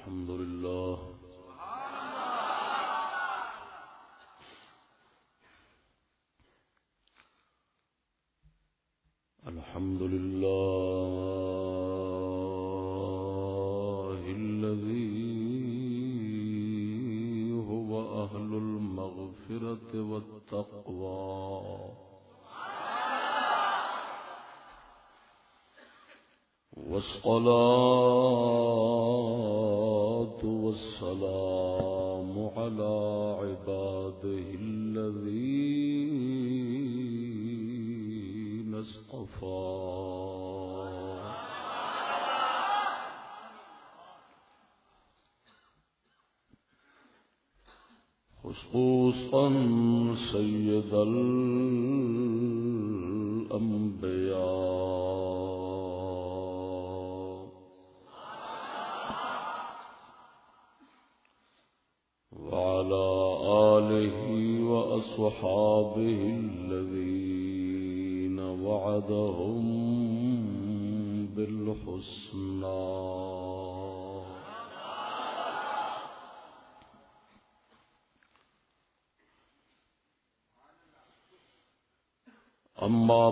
الحمد لله. الحمد لله الذي هو أهل المغفرة والتقوى. والصلاة سيد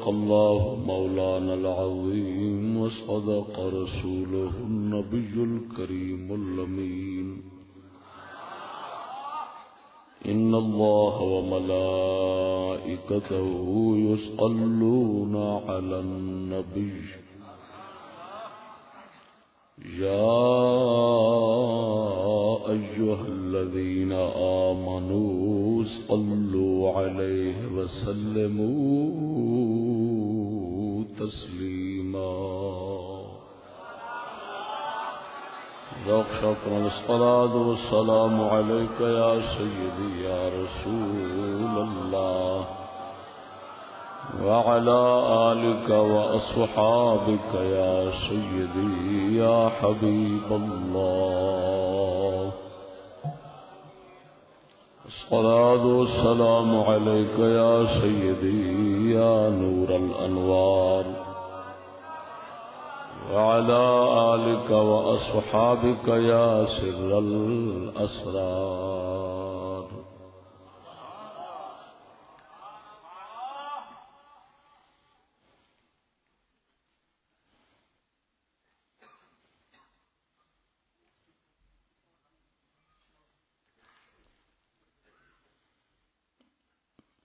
صدق الله مولانا العظيم وصدق رسوله النبي الكريم اللمين إن الله وملائكته يصلون على النبي. يا أيها الذين آمنوا صلوا عليه وسلموا تسليما ذوق شكرا الصلاة والسلام عليك يا سيدي يا رسول الله. وعلى آلك وأصحابك يا سيدي يا حبيب الله. الصلاة والسلام عليك يا سيدي يا نور الأنوار. وعلى آلك وأصحابك يا سر الأسرار.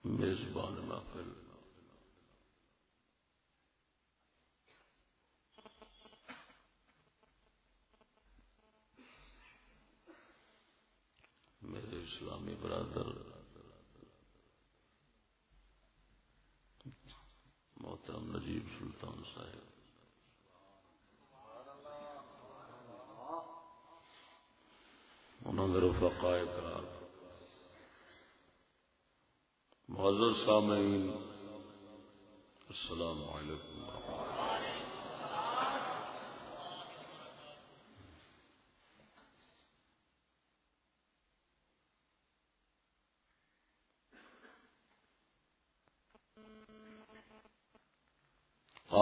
میزبان محفل میرے اسلامی برادر محترم نجیب سلطان صاحب۔ انہوں نے رفقائے کرار معذر سامعین السلام علیکم۔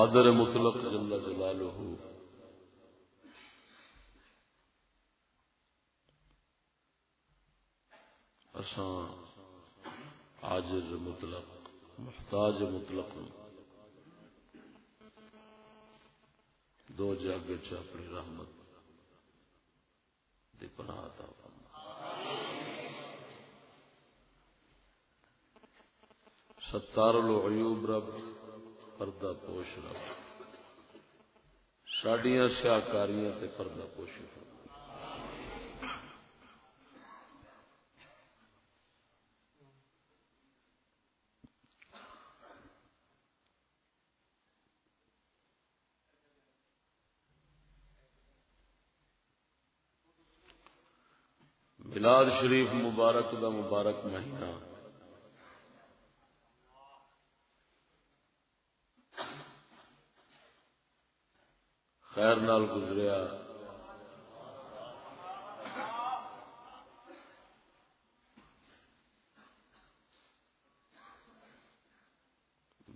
قادر مطلق جل جلالہ۔ اساں عاجز مطلق، محتاج مطلق۔ دو جگ اپنی رحمت دی پناہ عطا فرما۔ ستار العیوب رب۔ پردہ پوش رب سڈیا سیاکاریاں تے پردہ پوشی فرما۔ ملاد شریف مبارک دا مبارک مہینہ۔ خیر نال گزریا۔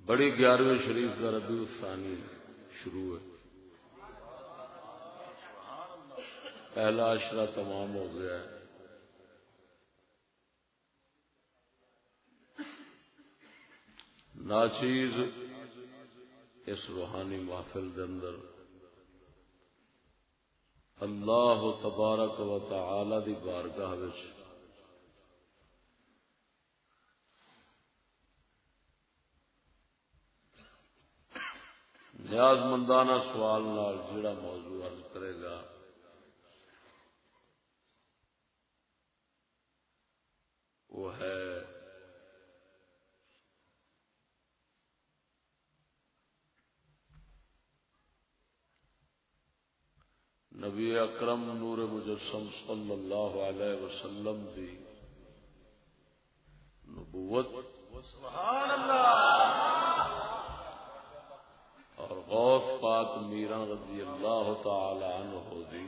بڑی گیارہویں شریف کا ربیع الثانی شروع ہے۔ پہلا اشرا تمام ہو گیا ہے۔ ناچیز اس روحانی محفل دے اندر اللہ تبارک و تعالی دی بارگاہ وچ۔ نیاز مندانہ سوال نال جڑا موضوع عرض کرے گا۔ وہ ہے نبی اکرم نور مجسم صلی اللہ علیہ وسلم دی نبوت سبحان اللہ اور غوث پاک میرا رضی اللہ تعالی عنہ دی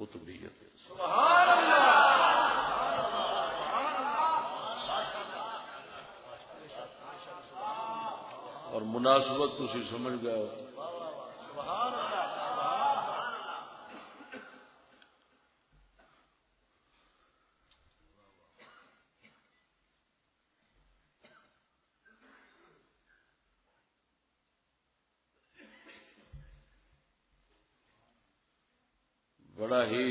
قطبیت۔ سبحان اللہ اور مناسبت تھی سمجھ گئے سبحان اللہ بڑا ہی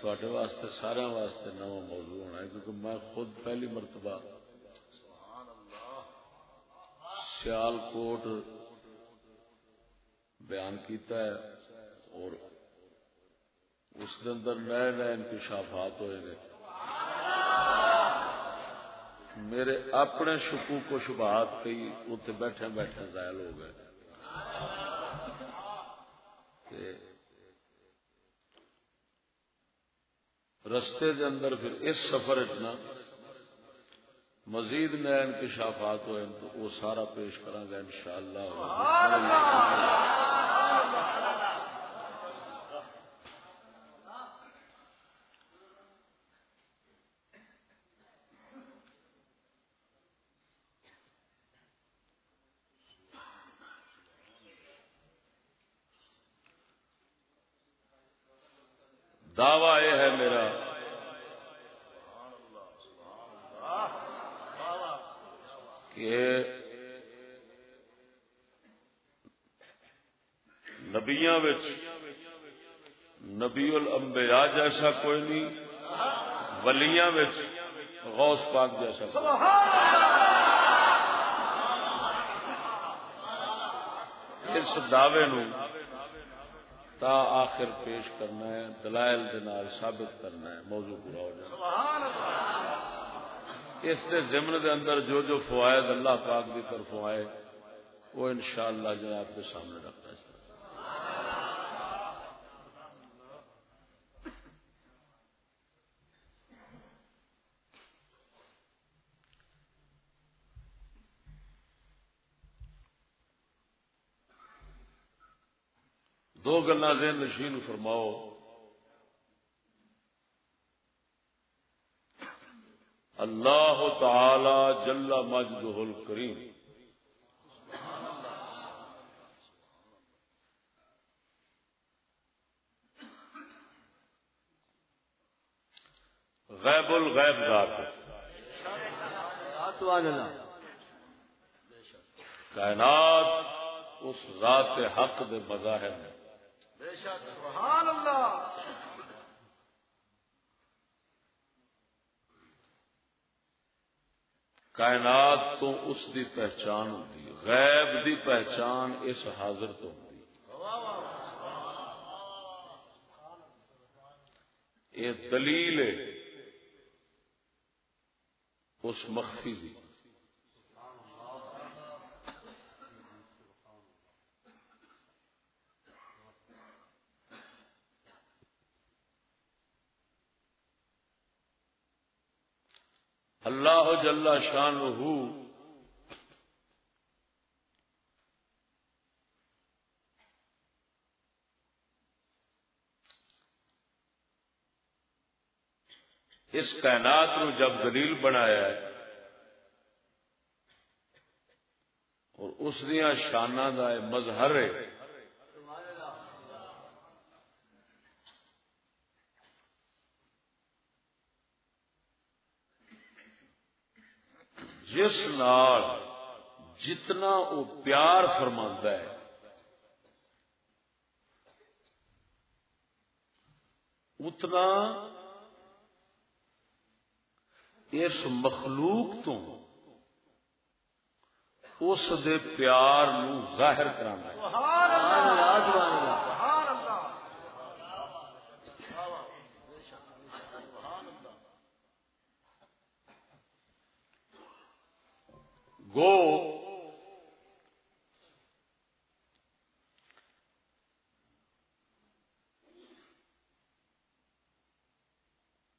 تھوڑے واسطے سارے واسطے نواں موضوع ہونا ہے، کیونکہ میں خود پہلی مرتبہ سیال کوٹ بیان کیتا ہے اور اس کے اندر نئے نئے انکشافات ہوئے گئے میرے اپنے شکوک و شبہات کئی اتنے بیٹھے بیٹھے زائل ہو گئے۔ رستے دے اندر پھر اس سفر اتنا مزید نئے انکشافات ہوئے تو وہ سارا پیش کرا گا ان شاء اللہ دعوی یہ ہے میرا کہ نبیاں نبی الانبیاء جیسا کوئی نہیں، ولیاں غوث پاک جیسا اس دعوے نو تا آخر پیش کرنا ہے، دلائل دنال ثابت کرنا ہے، موضوع پورا ہو جائے۔ اس دے ضمن دے اندر جو جو فوائد اللہ پاک کی طرف آئے، وہ انشاءاللہ جناب کے سامنے رکھتا ہے۔ دو گلا ذہن نشین فرماؤ۔ اللہ تعالی جل مجدہ الکریم۔ غیب الغیب ذات۔ کائنات اس ذات حق دے مظاہر بے شک سبحان اللہ۔ کائنات تو اس دی پہچان ہوتی غیب دی پہچان اس حاضر تو ہوتی یہ دلیل اس مخفی دی۔ اللہ جل شان اس کائنات نو جب دلیل بنایا ہے اور اس دیا شانہ کا مظہر ہے جس نال جتنا وہ پیار فرما ہے۔ اتنا اس مخلوق تو اس دے پیار نو ظاہر کرانا گو۔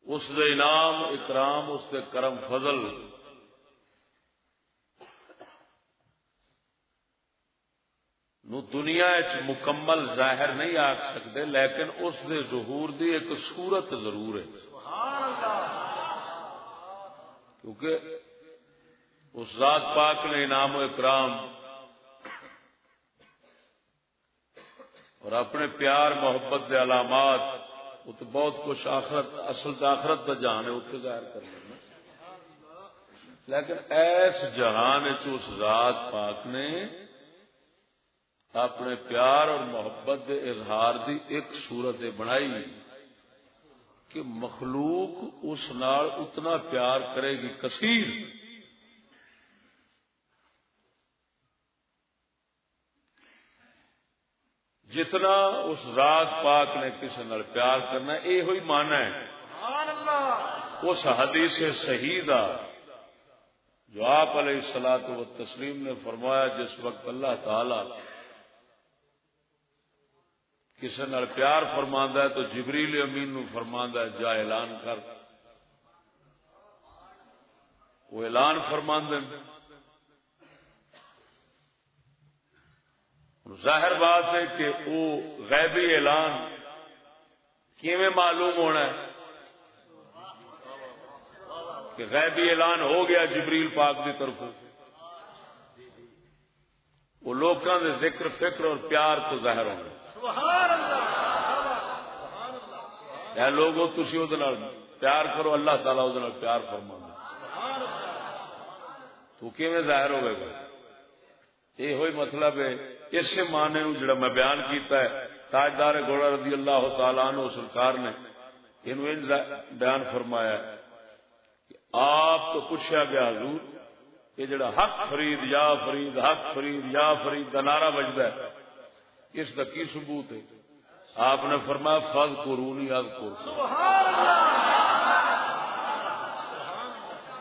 اس دے انعام اکرام اس دے کرم فضل۔ نو دنیا مکمل ظاہر نہیں آ سکتے لیکن اس دے ظہور دی ایک صورت ضرور ہے۔ کیونکہ اس ذات پاک نے انعام و اکرام اور اپنے پیار محبت کے علامات، وہ تو بہت کچھ آخرت، اصل آخرت کا جہان ہے اتنے ظاہر کر لینا لیکن ایس جہان اس ذات پاک نے اپنے پیار اور محبت کے اظہار دی ایک صورت بنائی کہ مخلوق اس نال اتنا پیار کرے گی، کثیر۔ جتنا اس ذات پاک نے کسی نال پیار کرنا یہ ہوئی مانا ہے۔ اس حدیث صحیح دا جو آپ علیہ السلاط و تسلیم نے فرمایا جس وقت اللہ تعالی کسی نال پیار فرما ہے تو جبریل امین نو فرما ہے جا اعلان کر۔ وہ اعلان فرما ظاہر بات ہے کہ وہ غیبی اعلان کیویں معلوم ہونا ہے؟ کہ غیبی اعلان ہو گیا جبریل پاک کی طرف وہ لوگوں کے ذکر، فکر اور پیار تو ظاہر ہونا لوگوں تھی وہ پیار کرو، اللہ تعالیٰ وہ پیار فرما تو کیویں ظاہر ہوئے گا؟ یہ مطلب ہے اس معنی نو جڑا میں بیان کیتا ہے تاجدار گوڑا رضی اللہ تعالیٰ عنہ سرکار نے انہوں بیان فرمایا کہ آپ تو پوچھا گیا حضور یہ جڑا حق فرید یا فرید حق فرید یا فرید کا نعرہ بجتا ہے اس کا کی ثبوت ہے آپ نے فرمایا فض قرونی اب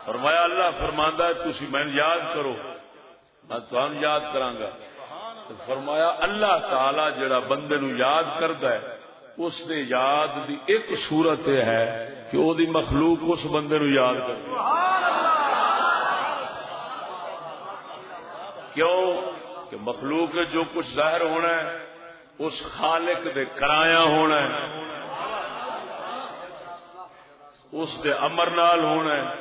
فرمایا اللہ فرماندہ تھی میں یاد کرو میں تمہیں یاد کرانگا فرمایا، اللہ تعالی جڑا بندے نو یاد کرتا ہے، اس نے یاد دی ایک صورت ہے کہ وہ مخلوق اس بندے نو یاد کر کیوں؟ کہ مخلوق جو کچھ ظاہر ہونا ہے، اس خالق دے کرایا ہونا ہے۔ اس دے امر نال ہونا ہے۔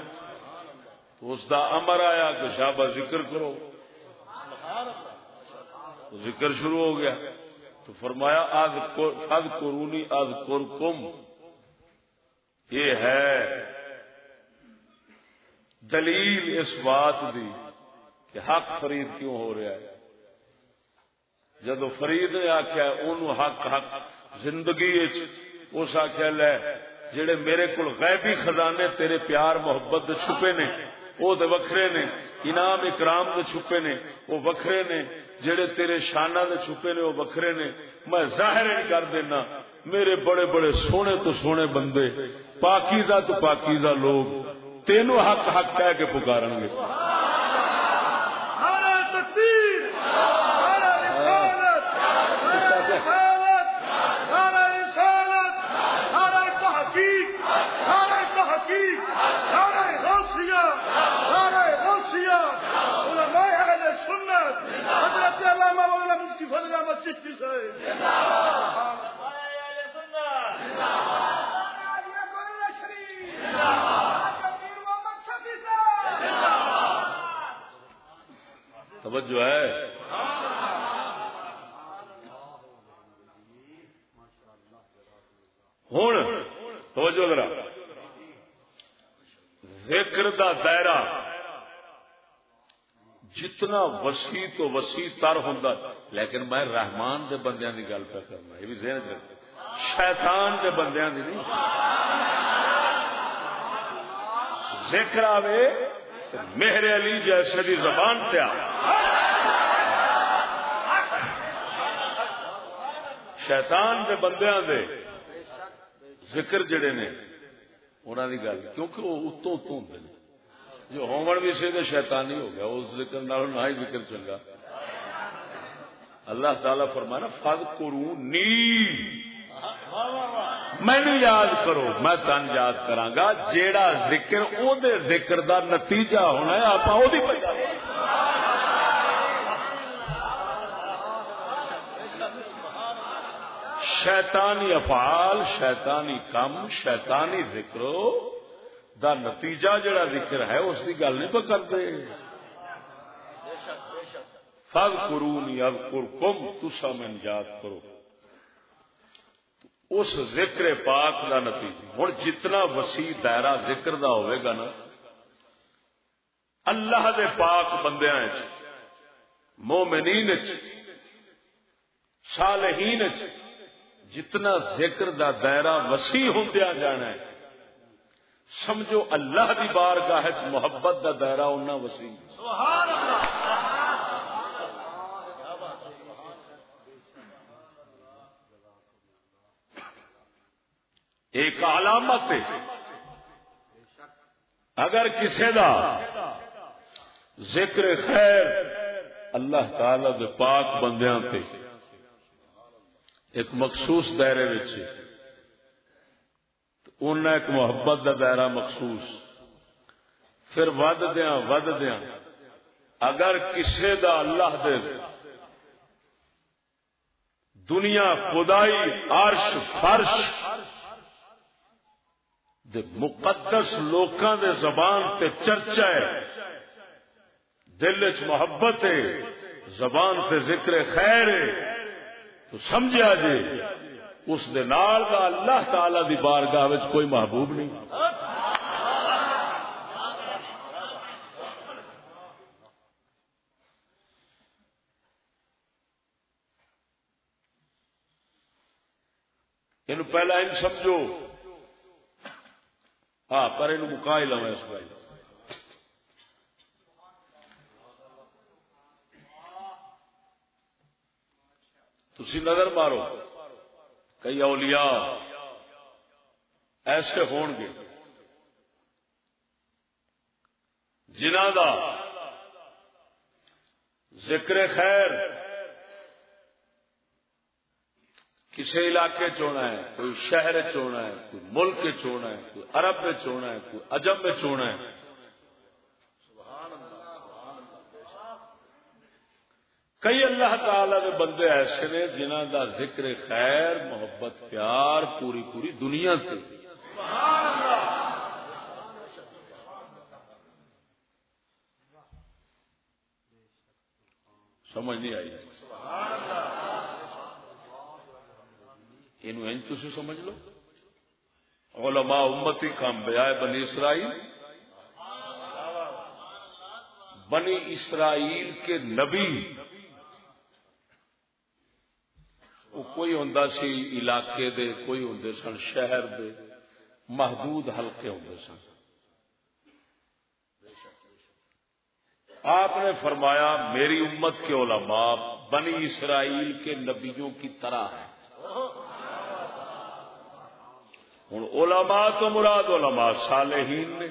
تو اس دا امر آیا کہ شابہ ذکر کرو۔ ذکر شروع ہو گیا تو فرمایا آد قرونی کم یہ ہے دلیل اس بات دی کہ حق فرید کیوں ہو رہا ہے۔ جدو فرید نے آخیا ان حق حق زندگی اس آخیا لے، جڑے میرے کو غیبی خزانے، تیرے پیار محبت چھپے نے وہ تو وکھرے نے، انعام اکرام دے چھپے نے، وہ وکھرے نے، جڑے تیرے شانہ دے چھپے نے، وہ وکھرے نے۔ میں ظاہر نہیں کر دینا، میرے بڑے بڑے سونے تو سونے بندے، پاکیزہ تو پاکیزہ لوگ، تینوں حق حق کہہ کے پکارن گے توجہ ہے۔ ہوں توجہ ذرا۔ ذکر دا دائرہ۔ جتنا وسیع تو وسیع تر ہوں لیکن میں رحمان دے بندیاں دی گل پہ کرنا یہ بھی ذہن چ شیطان دے بندیاں دی نہیں۔ ذکر آوے مہر علی جیسے دی زبان پہ شیطان دے بندیاں دے ذکر جڑے نے انہوں دی گل، کیونکہ وہ اتوں اتوں ہوں جو ہومن بھی سے شیطانی ہو گیا اس ذکر نہ ہی ذکر چنگا۔ اللہ تعالی فرمانا فد کرو نی مینو یاد کرو، میں تن یاد کرا گا جیڑا ذکر او دے ذکر دا نتیجہ ہونا ہے آپ شیطانی افعال، شیطانی کم، شیطانی ذکرو دا نتیجہ جڑا ذکر ہے، اس کی گل نہیں پہ کرتے فل قرون اب کم تسا میں یاد کرو۔ اس ذکر پاک دا نتیجہ ہوں جتنا وسیع دائرہ ذکر دا ہوئے گا نا، اللہ دے پاک بندیاں مومنین صالحین جتنا ذکر دا دائرہ وسیع ہوندیا جانا ہے سمجھو اللہ دی بار گاہ محبت دا دائرہ اُنہ وسیع ایک علامت اگر کسی دا ذکر خیر اللہ تعالی دے پاک بندیاں تے، ایک مخصوص دائرے ان ایک محبت کا دائرہ مخصوص۔ پھر ود دیا ود دیا اگر کسے دا اللہ دے دنیا خدائی عرش، فرش دے مقدس لوکاں دے زبان تے چرچا ہے۔ دل چ محبت ہے، زبان تے ذکر خیر ہے۔ تو سمجھا جی۔ اس دے نال دا اللہ تعالی دی بارگاہ وچ کوئی محبوب نہیں۔ یہ پہلا ان سمجھو۔ ہاں پر یہ مکا ہی لوا اس بھائی۔ تھی نظر مارو۔ کئی اولیاء ایسے ہون گے جنہ دا ذکر خیر کسی علاقے چونا ہے، کوئی شہر چونا ہے، کوئی ملک چونا ہے، کوئی عرب میں چونا ہے، کوئی عجب میں چونا ہے۔ کئی اللہ تعالی دے بندے ایسے نے جنہ دا ذکر خیر، محبت، پیار پوری پوری دنیا سے سمجھ نہیں آئی۔ تھی سمجھ لو۔ علماء امتی کام بجائے بنی اسرائیل۔ بنی اسرائیل کے نبی کوئی ہوں سی علاقے دے، کوئی ہوں سن شہر دے، محدود حلقے ہوں سن۔ آپ نے فرمایا، میری امت کے علماء بنی اسرائیل کے نبیوں کی طرح ہے ہوں علماء تو مراد علماء صالحین نے۔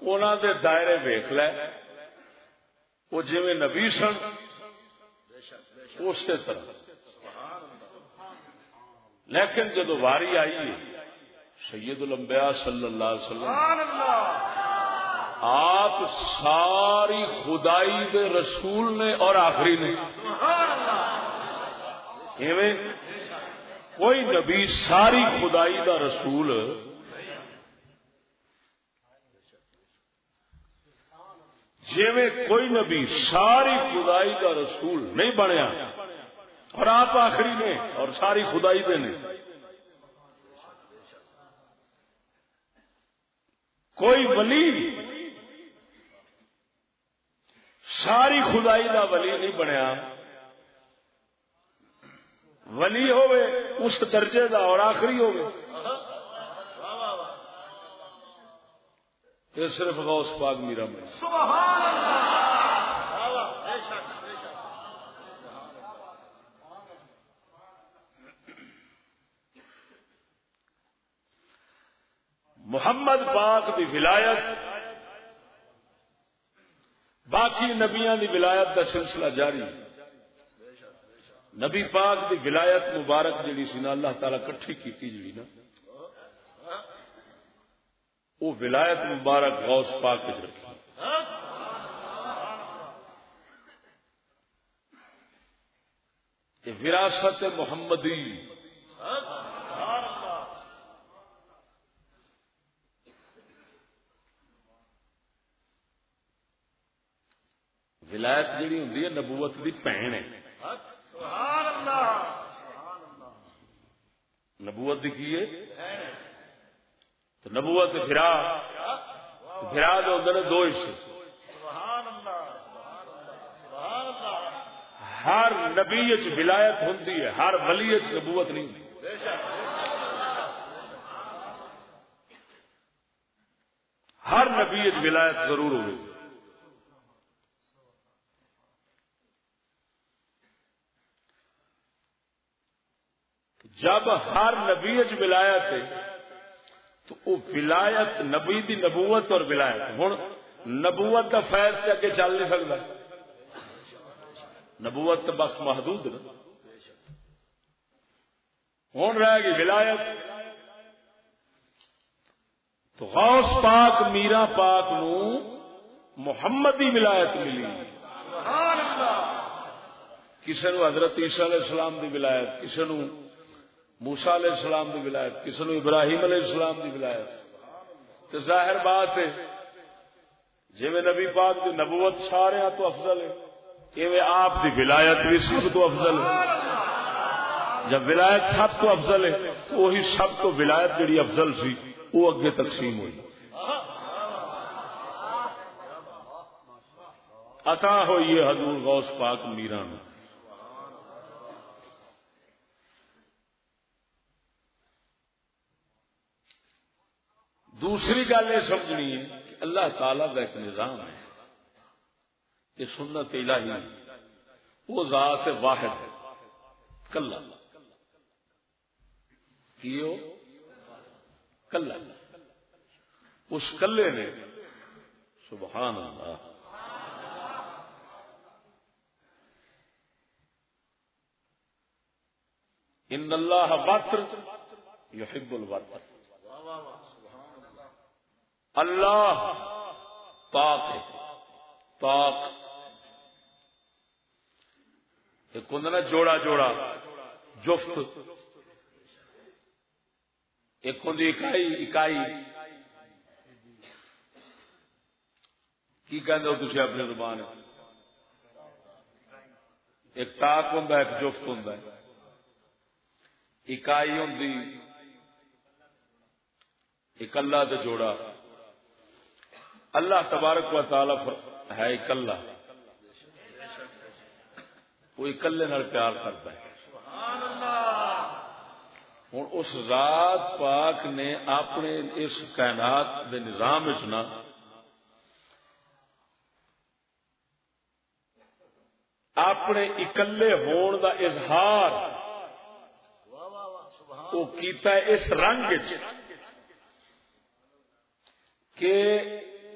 انہوں دے دائرے ویخ لے۔ وہ جی نبی سن اسی طرح۔ لیکن جب واری آئی سید الانبیاء صلی اللہ علیہ وسلم آپ ساری خدائی دے رسول نے اور آخری نے۔ کوئی نبی ساری خدائی دا رسول جی کوئی نبی ساری خدائی کا رسول نہیں بنیا اور آپ آخری نے اور ساری خدائی دے نے۔ کوئی ولی ساری خدائی دا ولی نہیں بنیا۔ ولی ہوئے اس درجے دا اور آخری ہوئے یہ صرف غوث پاک میرا میں محمد پاک دی ولایت باقی نبیاں دی ولایت کا سلسلہ جاری۔ نبی پاک دی ولایت مبارک جیڑی سی نا اللہ تعالی کٹھی کیتی جیڑی نا۔ وہ ولایت مبارک غوث پاک رکھی وراثت محمدی۔ ولایت جیڑی ہوں نبوت کی بھن ہے۔ نبوت کی تو نبوت پھرا پھرا دے اندر دو حصے ہر نبی ولایت ہوں ہر ولی نبوت نہیں۔ ہر نبی ولایت ضرور ہوگی۔ جب ہر نبی ولایت ہے تو وہ ولایت نبی دی نبوت اور ولایت۔ ہوں نبوت کا فیض سے اگے چل نہیں سکتا۔ نبوت تو بخش محدود نا۔ ہوں رہے گی ولایت۔ تو غوث پاک میرا پاک نو محمدی ولایت ملی۔ کسی نو حضرت عیسیٰ علیہ السلام دی ولایت کسی نو موسا علیہ السلام کی ولایت، کسی نے ابراہیم علیہ السلام کی ولایت۔ تو ظاہر بات ہے جی نبی پاک کی نبوت سارے تو افضل ہے کہ آپ کی ولایت بھی سب تو افضل ہے۔ جب ولایت سب تو افضل ہے وہی سب تو ولایت جڑی افضل سی، وہ اگے تقسیم ہوئی۔ عطا ہوئی حضور غوث پاک میران دوسری گل یہ سمجھنی ہے کہ اللہ تعالی کا ایک نظام ہے، یہ سنت الہی وہ ذات واحد ہے، کلا۔ کیو کلا۔ اس کلے نے، سبحان اللہ۔ ان اللہ وطر یحب الوطر اللہ پاک ہے۔ پاک۔ ایک ہوں نا جوڑا جوڑا، جفت۔ ایک ہوں اکائی اکائی۔ کی کہتے ہو تھی اپنے زبان؟ ایک تاک ہوں ایک جفت ہوں اکائی ہوں ایک اللہ جوڑا۔ اللہ تبارک و تعالی فر... ہے اکلا وہ اکلے نال پیار کرتا ہے۔ ہوں اس ذات پاک نے اپنے اس کائنات دے نظام چنا اپنے اکلے ہون دا اظہار وہ کیتا ہے اس رنگ کہ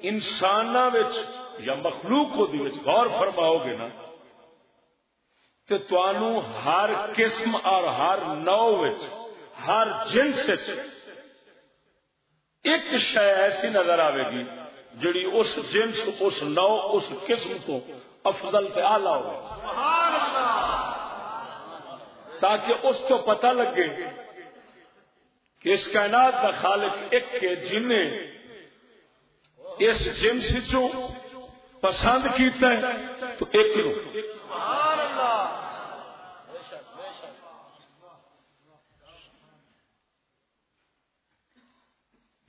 انسان یا مخلوق کو غور فرماؤ گے نا تو تنوع ہر قسم اور ہر نو ہر جنس ایک شہ ایسی نظر آئے گی جڑی اس جنس، اس نو اس قسم کو افضل پہ آلہ ہو تاکہ اس کو پتہ لگے کہ اس کائنات کا خالق ایک کے جنہیں اس جنس چو پسند کیتا ہے تو ایک رو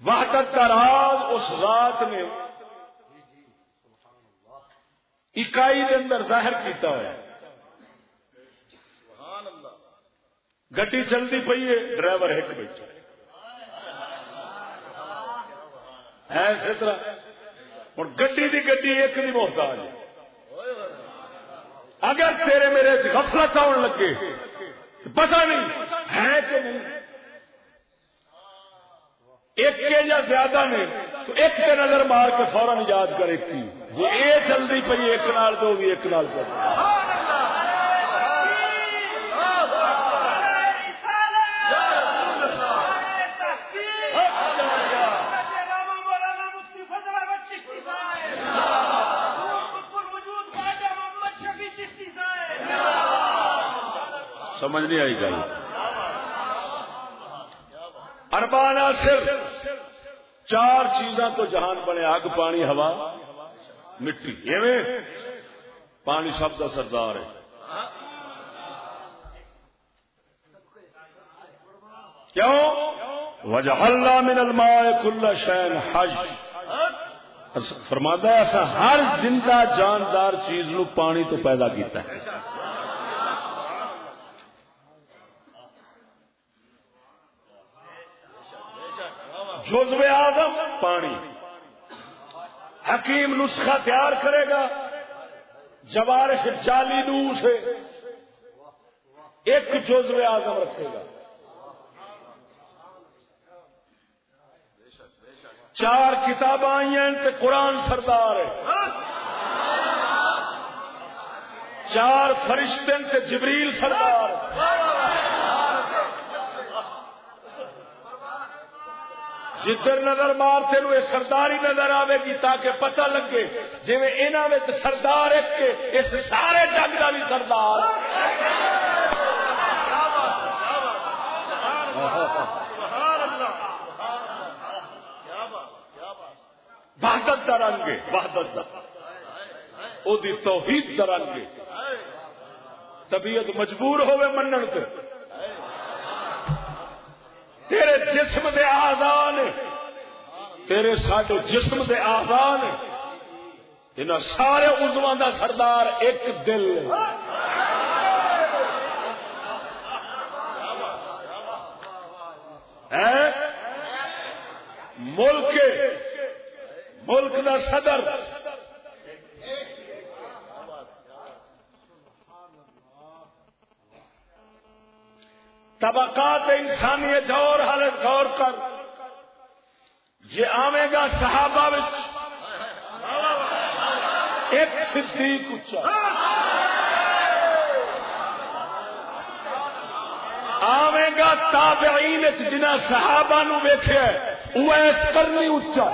وحدت کا راز اس ذات نے اکائی کے اندر ظاہر کیتا ہے گڈی چلتی پی ہے ڈرائیور ایک بیٹھا ایسے طرح۔ ہوں گڈی کی گڈی ایک نہیں محتاج اگر تیرے میرے غفلت آن لگے، پتہ نہیں ہے کہ نہیں۔ ایک کے یا زیادہ نے، تو ایک کے نظر مار کے فوراً یاد کرے کی یہ جلدی پی ایک نال دو بھی، ایک نال کر سمجھ نہیں آئی گئی اربانا صرف چار چیزاں تو جہان بنے اگ پانی، ہوا، مٹی۔ ایویں پانی سب کا سردار ہے۔ کیوں؟ وجہ اللہ من الماء کل شین حج۔ فرماتا ایسا ہر زندہ جاندار چیز نو پانی تو پیدا کیتا ہے۔ جزو آدم پانی۔ حکیم نسخہ تیار کرے گا۔ جوارش جالی نو سے ایک جزو آزم رکھے گا۔ چار کتاب آئی ہیں قرآن سردار ہے۔ چار فرشتے جبریل سردار جدھر نظر مار تین یہ سردار ہی نظر آئے گی تاکہ پتہ لگے۔ جی انہوں سردار ایک کے اس سارے جگ کا بھی سردار۔ بہادر کا رنگ بہادر کا وہ توحید کا رنگ طبیعت مجبور ہوئے منن کے تیرے جسم دے آزان تیرے سارے جسم دے آزان ان سارے ازو دا سردار ایک دل ملک ملک دا صدر۔ طبقات انسانیت اور کر۔ یہ آوے گا صحابہ ایک صدیق اچا آوے گا تابعین جنہ صحابہ نو ویخیا وہ ایس کرنی اچا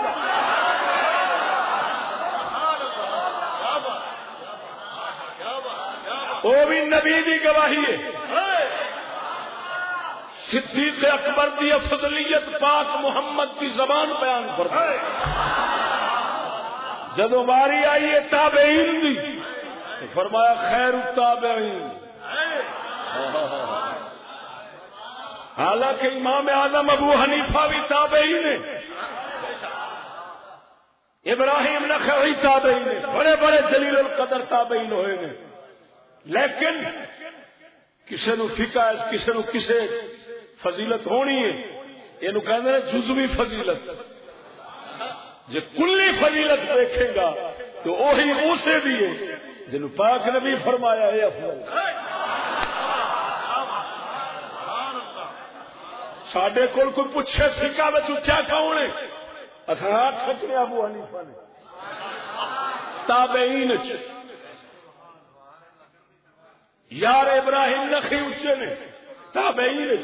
وہ بھی نبی کی گواہی ہے۔ صدیق اکبر دی فضلیت پاک محمد کی زبان بیان کر جدو باری آئی ہے تابعین دی فرمایا خیر التابعین حالانکہ امام اعظم ابو حنیفہ بھی تابعین ہے ابراہیم نخعی تابعین ہے بڑے بڑے جلیل القدر تابعین ہوئے نے لیکن کسی نو فکا کسی نو کسی فضیلت ہونی ہے۔ یہ کہ جزوی فضیلت۔ جی کلی فضیلت دیکھے گا، تو وہی اسے بھی ہے جن پاک نبی فرمایا ہے، افضل۔ سڈے کول کوئی پوچھے سکا میں اچا کون ہے؟ اخراج سچنے ابو حنیفہ نے۔ تابعین یار ابراہیم نخی اچے نے۔ تابعین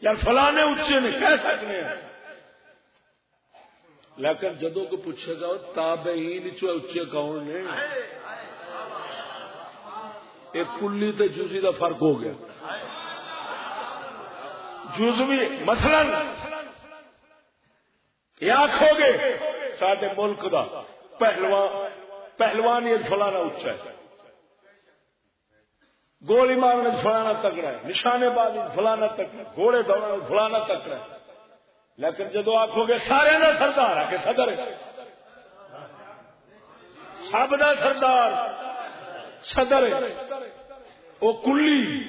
یا فلانے اچے نے، کہہ سکتے ہیں۔ لیکن جدو کو پوچھے گا تابعین چو اچے کون نے ایک کلی تے جزی دا فرق ہو گیا۔ جزوی مثلا، یہ آخو گے سارے ملک دا پہلوان پہلوان یہ فلانا اچا ہے۔ گولی مارنے فلانا تکڑا ہے نشانے بازی فلانا تکڑا گھوڑے دوڑا فلانا تکڑا ہے لیکن جدو آخو گے سارے کا سردار آ کے صدر سب کا سردار صدر وہ کلی۔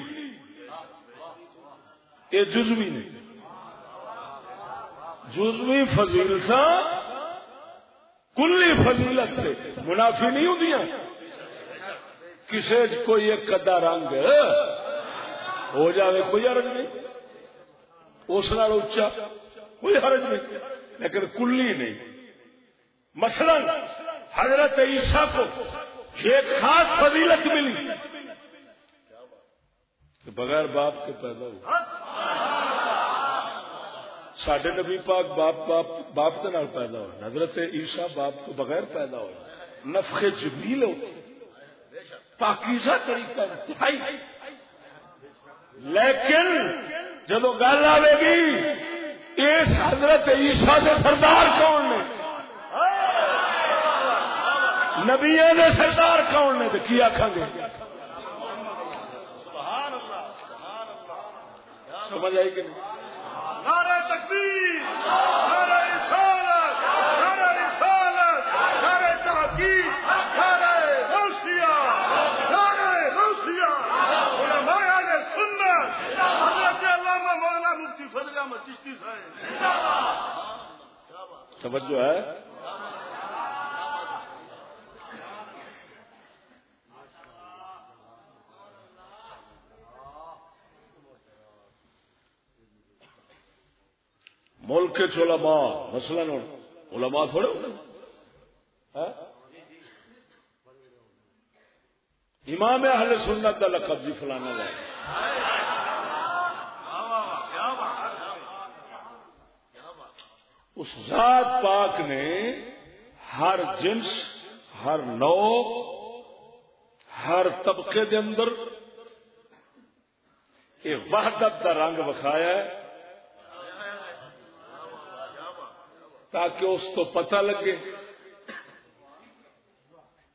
یہ جزوی نے۔ جزوی فضیلت کلی فضیلت منافی نہیں ہوں کسی کوئی ایک کدا رنگ ہو جاوے، کوئی حرج نہیں۔ اس نال اچا کوئی حرج نہیں۔ لیکن کلی نہیں۔ مثلا حضرت عیسیٰ کو ایک خاص فضیلت ملی۔ بغیر باپ کے پیدا ہو سڈے نبی پاک باپ باپ باپ کے نال پیدا ہو حضرت عیسیٰ باپ تو بغیر پیدا ہو نفخ جبیل ہوتی پاکیزہ طریقہ انتہائی۔ لیکن جب گل آئے گی، اس حضرت عیسیٰ سے سردار کون نے؟ نبی نے سردار کون نے؟ تو کی آخان گے؟ سمجھ آئی کہ نہیں؟ نعرہ تکبیر نعرہ رسالت نعرہ رسالت نعرہ تحقیق نعرہ غوثیہ نعرہ غوثیہ علماء اہل سنت حضرت علامہ مولانا مفتی فضل احمد چشتی صاحب توجہ ہے۔ ملک علماء مسئلہ علماء تھوڑے ہوتے امام اہل سنت کا لقب جی فلانا لے اس ذات پاک نے ہر جنس، ہر نو ہر طبقے دے اندر یہ وحدت کا رنگ بکھایا ہے تاکہ اس تو پتہ لگے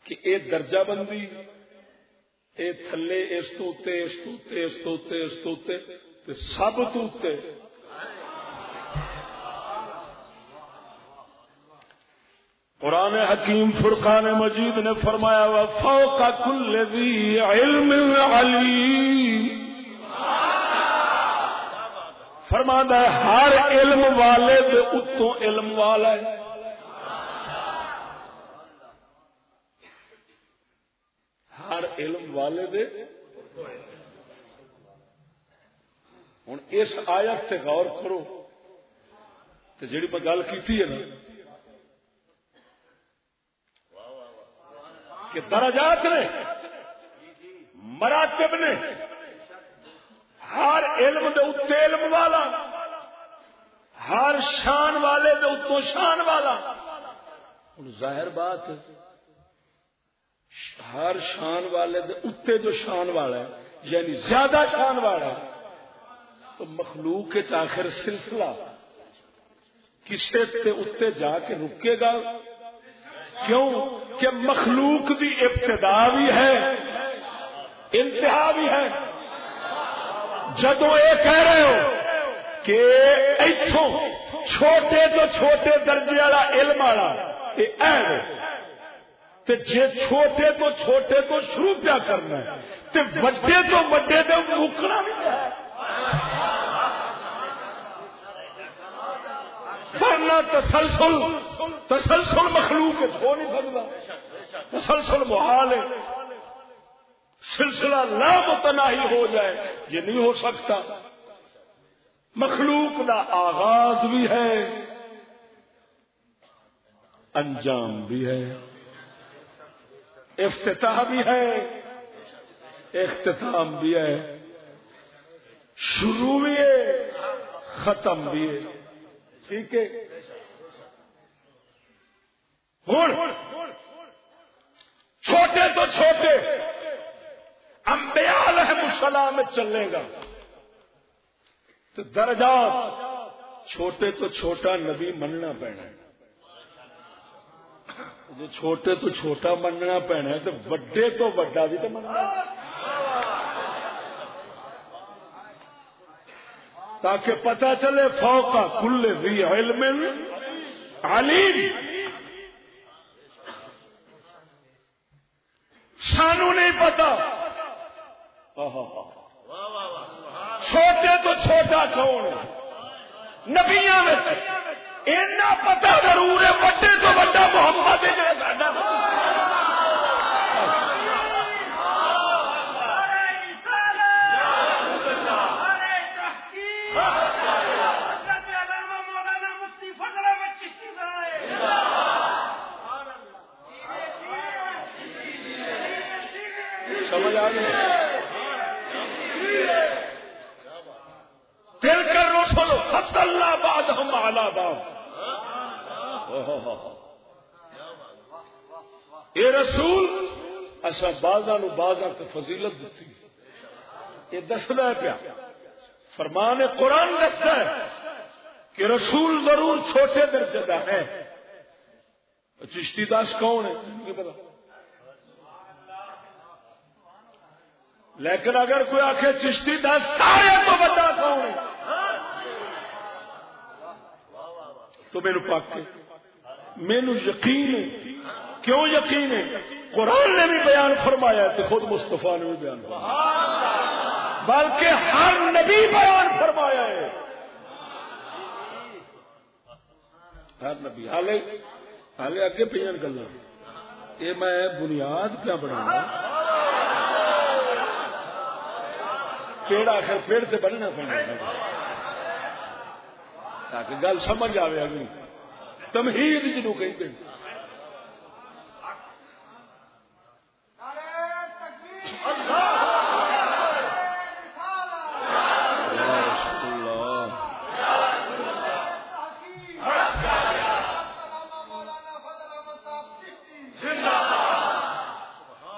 کہ اے درجہ بندی اے تھلے، اس تو اس تو اس تو اس تو سب تو قرآن حکیم فرقان مجید نے فرمایا وا فوق کل ذی علم علیم. فرما ہے، ہر علم والے دے اتوں علم والا ہے۔ ہر علم والے دے ہوں اس آیت سے غور کرو تو جیڑی میں گل کی ہے نا کہ درجات نے مراتب نے ہر علم دے اتنے علم والا، ہر شان والے دے اتوں شان والا۔ ظاہر بات، ہر شان والے دے اتنے جو شان والا ہے یعنی زیادہ شان والا ہے، تو مخلوق کے آخر سلسلہ کسی اتنے جا کے رکے گا؟ کیوں کہ مخلوق دی ابتدا بھی ہے، انتہا بھی ہے۔ جدو یہ کہہ رہے ہو کہ اتوں چھوٹے تو چھوٹے درجے والا علم والا جی چھوٹے تو چھوٹے تو شروع پیا کرنا وڈے تو وڈے تو روکنا بھی ورنہ تسلسل تسلسل مخلوق ہو نہیں سکتا۔ تسلسل محال ہے۔ سلسلہ متناہی ہو جائے، یہ نہیں ہو سکتا۔ مخلوق کا آغاز بھی ہے، انجام بھی ہے۔ افتتاح بھی ہے، اختتام بھی ہے۔ شروع بھی ہے، ختم بھی ہے۔ ٹھیک ہے۔ چھوٹے تو چھوٹے۔ امبیال ہے السلام میں چلے گا۔ تو درجات چھوٹے تو چھوٹا نبی مننا پینا جو چھوٹے تو چھوٹا مننا پینا تو وڈے تو وڈا بھی تو مننا تاکہ پتا چلے فوقا کل بھی علم علیم۔ سانو نہیں پتا چھوٹے تو چھوٹا کون نبیا پتا ضرور ہے وڈے تو وڈا محمد دل کر رسول فصل اللہ باد ہم آلہ باد یہ رسول اصا بازا نو بازا تو فضیلت دیتی یہ دستا ہے پیا۔ فرمان قرآن دستا ہے کہ رسول ضرور چھوٹے درجے کا ہے۔ چشتی داس کون ہے؟ پتا۔ لیکن اگر کوئی آخ چشتی دس سارے تو بڑا کون ہے؟ تو میرے پاک مینو یقین ہے۔ کیوں یقین ہے؟ قرآن نے بھی بیان فرمایا تو خود مستفا نے بھی بیان فرمایا بلکہ ہر نبی بیان فرمایا ہے۔ ہر نبی، حالے حالے اگے پہ گلا یہ میں بنیاد کیا بنا پیڑ آخر پیڑ سے بننا پڑنا تاکہ گل سمجھ آئے اگلی۔ تمہید جنو کہ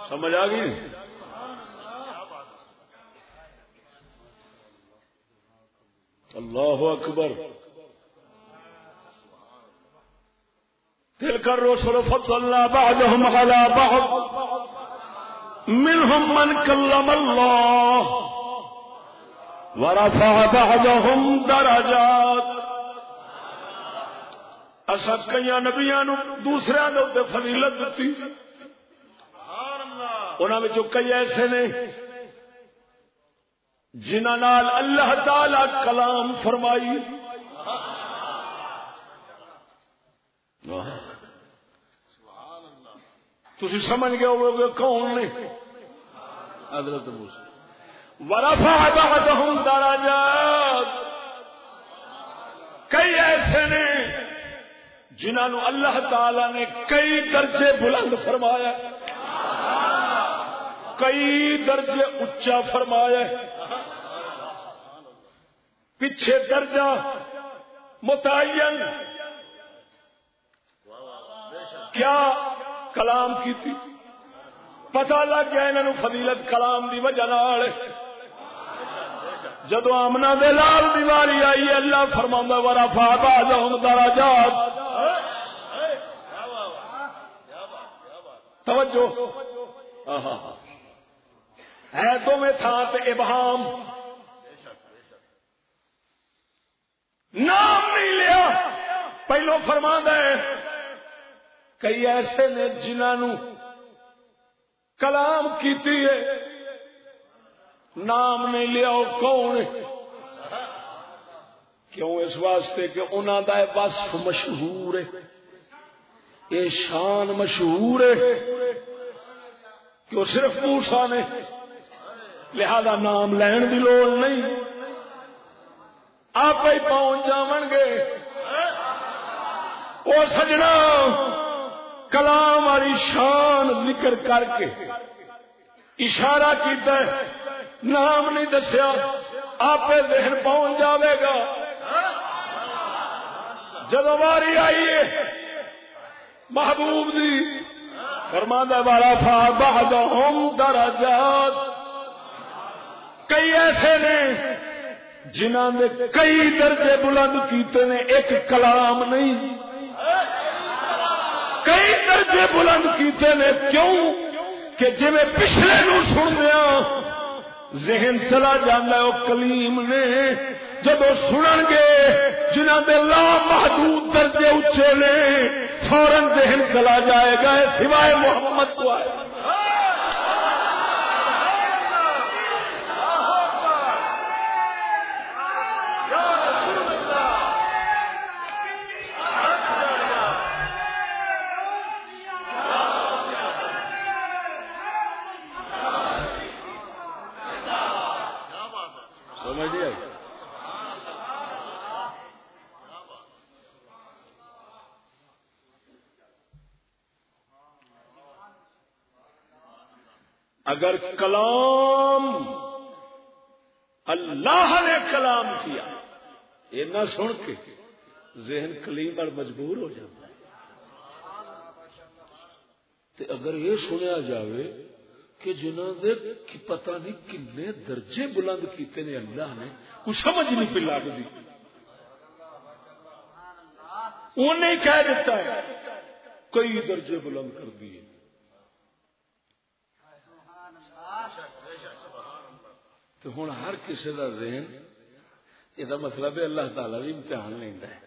سمجھ آ گئی اللہ اکبر۔ تلك الرسل فضلنا بعضهم على بعض۔ منهم من كلم الله ورفع بعضهم درجات۔ اصل کئی نبیا نو دوسرے فضیلت دیتی انہوں کئی ایسے نے جنہ نال اللہ تعالی کلام فرمائی۔ تھی سمجھ گئے ہو گے کون نے؟ حضرت ورفا بعضهم درجات۔ کئی ایسے نے جنہوں اللہ تعالی نے کئی درجے بلند فرمایا۔ کئی درجے اچا فرمایا پیچھے درجہ متعین۔ کیا کلام کی تھی پتا لگ گیا انہوں فضیلت کلام دی وجہ جدو آمنا دے لال بیماری آئی، اللہ فرما ورا فادا جہم دارا جات توجہ ہے تو میں ابہام۔ نام نہیں لیا۔ پہلو فرما ہے، کئی ایسے نے جنہوں کلام کیتی ہے، نام نہیں لیا کون کیوں اس واسطے کہ انہوں کا وصف مشہور ہے؟ یہ شان مشہور ہے کہ وہ صرف موسا نے لہذا نام لین کی لوڑ نہیں۔ آپ ہی پہنچ جا گے۔ وہ سجنا کلام والی شان ذکر کر کے اشارہ کیتا ہے۔ نام نہیں دسیا آپ ذہن پہنچ جاوے گا۔ جب باری آئیے محبوب دی فرما والا تھا بہاد دراجات کئی ایسے نے جنہوں نے کئی درجے بلند کیتے نے، ایک کلام نہیں۔ کئی درجے بلند کیتے نے، کیوں؟ کہ جی پچھلے نو سن دیا، ذہن چلا جانا وہ کلیم نے۔ جب سنن گے جنہ دے لا محدود درجے اچے نے فورن ذہن چلا جائے گا سوائے محمد کو۔ آئے اگر کلام اللہ نے کلام کیا، یہ نہ سن کے ذہن کلیم پر مجبور ہو جاتا ہے۔ تے اگر یہ سنیا جاوے کہ جنہوں نے پتہ نہیں کنے درجے بلند کیتے نے اللہ نے کچھ سمجھ نہیں پہ لگتی انہیں کہہ دیتا ہے، کئی درجے بلند کر دیے۔ تو ہوں ہر کسی کا ذہن یہ مطلب ہے اللہ تعالی بھی امتحان لینا ہے۔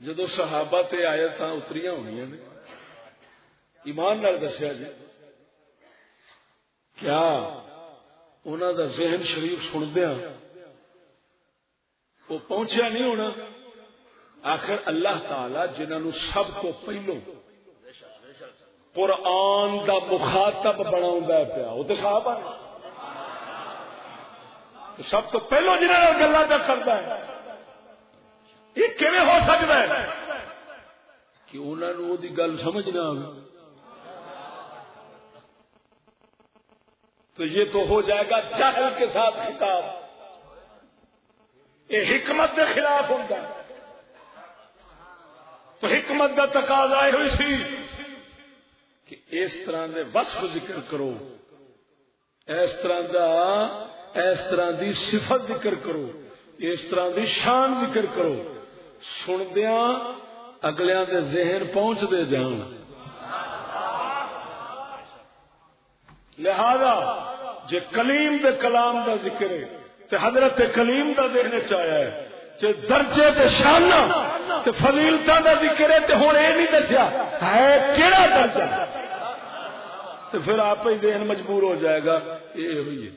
جدو صحابہ تے آئے اتری ہونی نے، ایمان نال دسیا جی کیا انہوں دا ذہن شریف سندیا وہ پہنچیا نہیں ہونا۔ آخر اللہ تعالی جنہوں سب کو پہلو قرآن دا مخاطب بنا پیا۔ وہ تو صاحب تو سب تو پہلو جنہوں نے گلا پہ کرتا ہے۔ یہ کیون ہو سکتا ہے؟ کہ انہوں نے وہ گل سمجھ نہ آ تو یہ تو ہو جائے گا جہل کے ساتھ خطاب۔ یہ حکمت کے خلاف ہوتا تو حکمت کا تقاضا ہوئی سی۔ اس طرح دے وصف ذکر کرو۔ اس طرح دا اس طرح دی صفت ذکر کرو۔ اس طرح دی شان ذکر کرو۔ سندیا اگلیاں دے ذہن پہنچ دے جان۔ لہذا جے کلیم دے کلام دا ذکر ہے، تے حضرت کلیم دا ذہن چایا ہے، جے درجے تے شانہ تے فضیلتاں دا ذکر ہے، تے ہن اے نہیں دسیا، ہے کیڑا درجہ؟ تو پھر آپ ہی ذہن مجبور ہو جائے گا یہ ہوئی ہے۔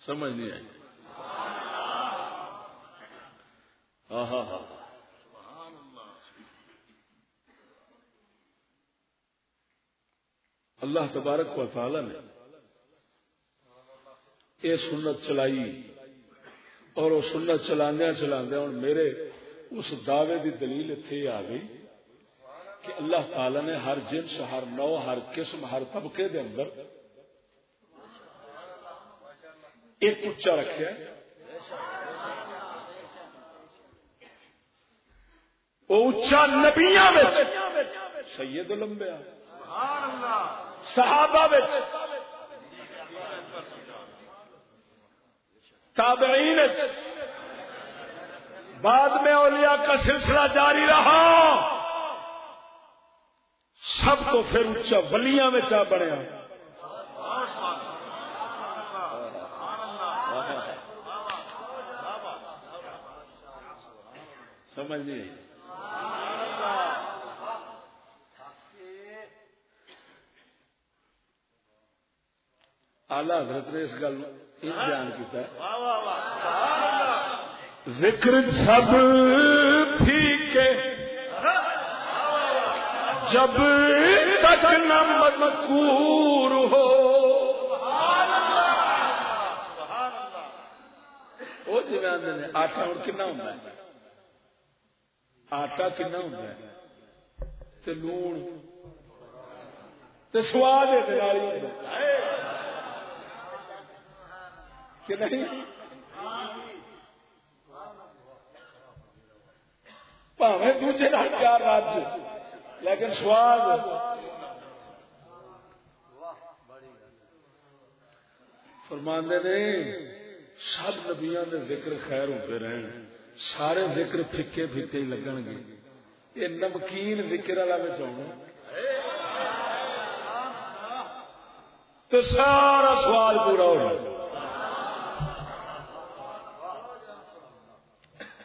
سمجھ نہیں آئی۔ ہاں ہاں ہاں اللہ تبارک و تعالی نے یہ سنت چلائی اور وہ سنت چلانے چلانے اور میرے اس دعوے دی دلیل اتنے آ گئی کہ اللہ تعالی نے ہر جنس، ہر نو، ہر قسم، ہر طبقے دے اندر ایک اچا رکھا وہ اچا نبیا سید لمبیا صحابہ تابعین بعد میں اولیاء کا سلسلہ جاری رہا۔ سب تو پھر اچا ولیاں میں چاہ بڑھیا سمجھ نہیں آلہ حضرت نے اس گل بیان کیا ذکر سب پھیکے۔ جب تک نہ مذکور ہو۔ وہ جی آٹا ہوں کنا ہوں آٹا کنا ہوں لون۔ سواد کہ نہیں؟ پاوے دوسرے چار راج لیکن سواد۔ فرماندے نے، سب نبیا دے ذکر خیر ہوتے رہن سارے ذکر پھکے پھکے ہی لگن گے۔ یہ نمکین ذکر والا میں چاہوں۔ تو سارا سوال پورا ہو جائے۔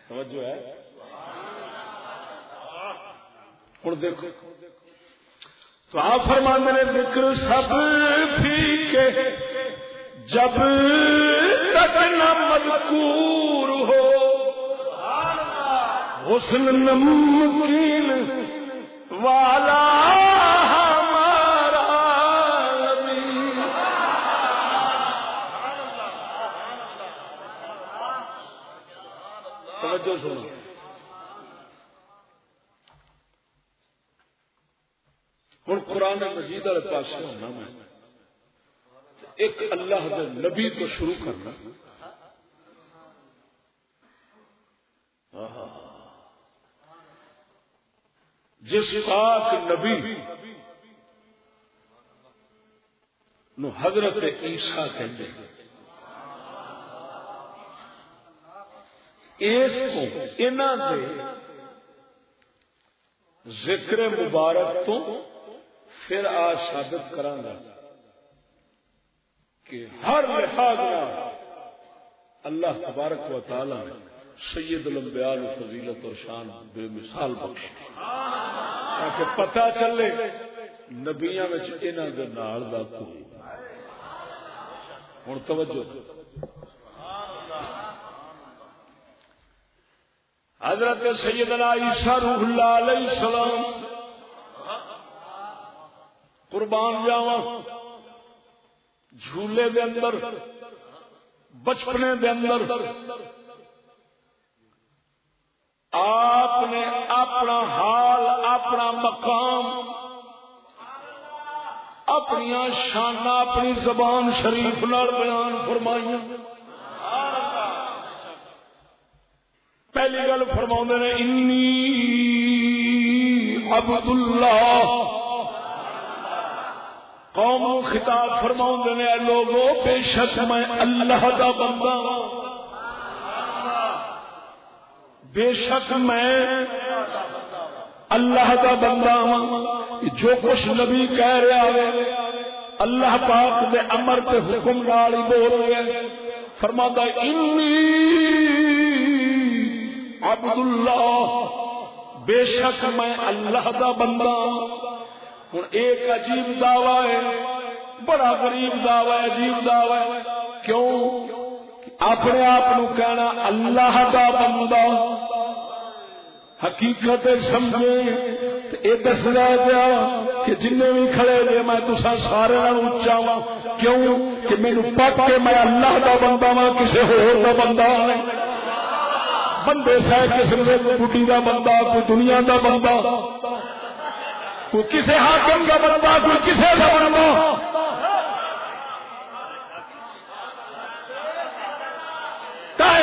توجہ ہے۔ ہوں دیکھو۔ تو آپ فرمانے نے ذکر سب پھیکے۔ جب تک نہ مذکور ہو۔ حسن نمکین والا ہمارا توجہ سنو ہوں قرآن والے پاس ہونا میں۔ ایک اللہ دے نبی تو شروع کرنا۔ جس پاک نبی نو حضرت عیسیٰ کہتے اس کو انہاں دے ذکر مبارک تو پھر آج ثابت کرانگا کہ ہر لحاظ اللہ تبارک و تعالی نے سید الانبیاء فضیلت اور شان بے مثال بخش تاکہ پتہ چلے نبیاں وچ انہاں دے نال دا کوئی ہن توجہ۔ حضرت سیدنا عیسیٰ روح اللہ علیہ السلام قربان جاواں۔ جھولے دے اندر، بچپنے دے اندر۔ آپ نے اپنا حال، اپنا مقام، اپنی شان، اپنی زبان شریف نال بیان فرمائی پہلی گل فرما نے انی عبد اللہ قوم خطاب فرما نے لوگوں بے شک میں اللہ کا بندہ بے شک میں اللہ کا بندہ ہوں۔ جو کچھ نبی کہہ رہا ہے، اللہ پاک دے امر پہ حکم نال ہی بول رہے فرما انی عبد اللہ بے شک میں اللہ کا بندہ ہوں۔ ہوں ایک عجیب دعوی ہے، بڑا غریب دعوی عجیب دعوی ہے۔ کیوں؟ اپنے آپ کہنا اللہ کا بندہ۔ حقیقت سمجھے؟ یہ دس رہا پیا کہ جن بھی کھڑے ہوئے، میں تصا سارے اچا وا ہاں۔ کیوں؟ کہ میرے پک کے میں اللہ کا بندہ ہاں، وا کسی ہو بندہ ہاں بندے سہ قسم سے بڈی کا بندہ، کوئی دنیا کا بندہ۔ کوئی کسی حاکم کا بندہ کوئی کسی کا بندہ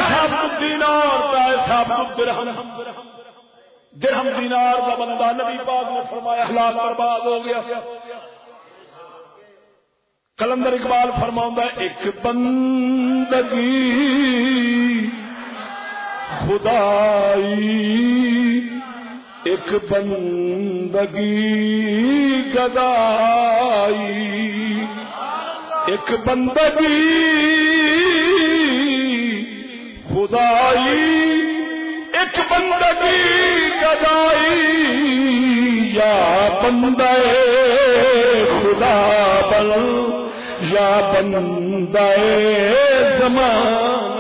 صاحب دینار صاحب درہم۔ درہم دینار کا بندہ نبی پاک نے فرمایا اخلاق برباد ہو گیا۔ کلندر اقبال فرما ایک بندگی خدائی ایک بندگی گدائی۔ ایک بندگی خدائی۔ ایک بندگی گدائی۔ یا بندے خدا بل یا بندہ زمان۔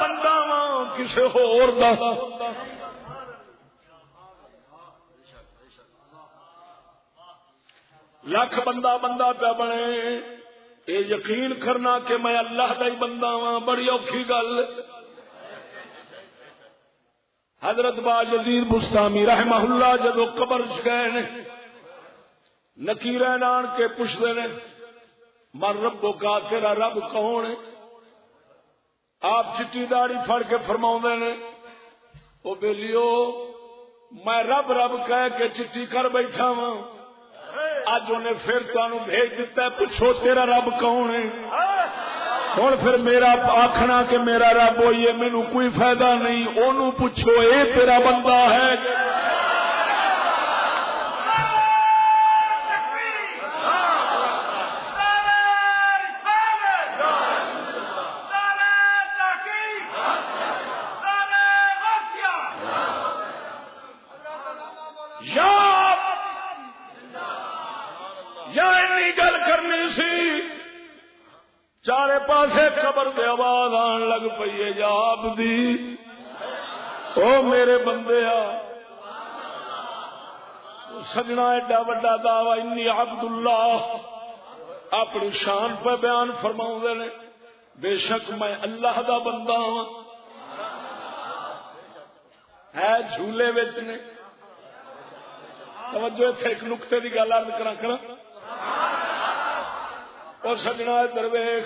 بندہ وا کسی ہور دا۔ لکھ بندہ بندہ پیا بنے۔ یہ یقین کرنا کہ میں اللہ کا ہی بندہ وا بڑی اوکھی گل۔ حضرت با جزیر بستامی رحمہ اللہ جدو قبر گئے نکیر آن کے پوچھتے نے، مر ربو کا تیرا رب کون ہے؟ آپ چٹی داڑی فڑ کے فرما نے وہ بےلیو میں رب رب کہہ کے چٹی کر بیٹھا وا اج انہیں پھر تمہیں بھیج دیتا ہے، پوچھو تیرا رب کون ہے؟ ہوں پھر میرا آخنا کہ میرا رب ہوئی ہے مینو کوئی فائدہ نہیں۔ انہوں پوچھو، اے تیرا بندہ ہے؟ پاسے قبر دے آواز آن لگ پی ہے جا آپ دی او میرے بندے آ، سجنا ایڈا وڈا دعوی، انی عبد اللہ اپنی شان پہ بیان فرما نے، بے شک میں اللہ دا بندہ ہوں ہے جھولے بچ نے۔ توجہ اتنے ایک نقطے کی گل ارد کرا کرا اور سجنا درویش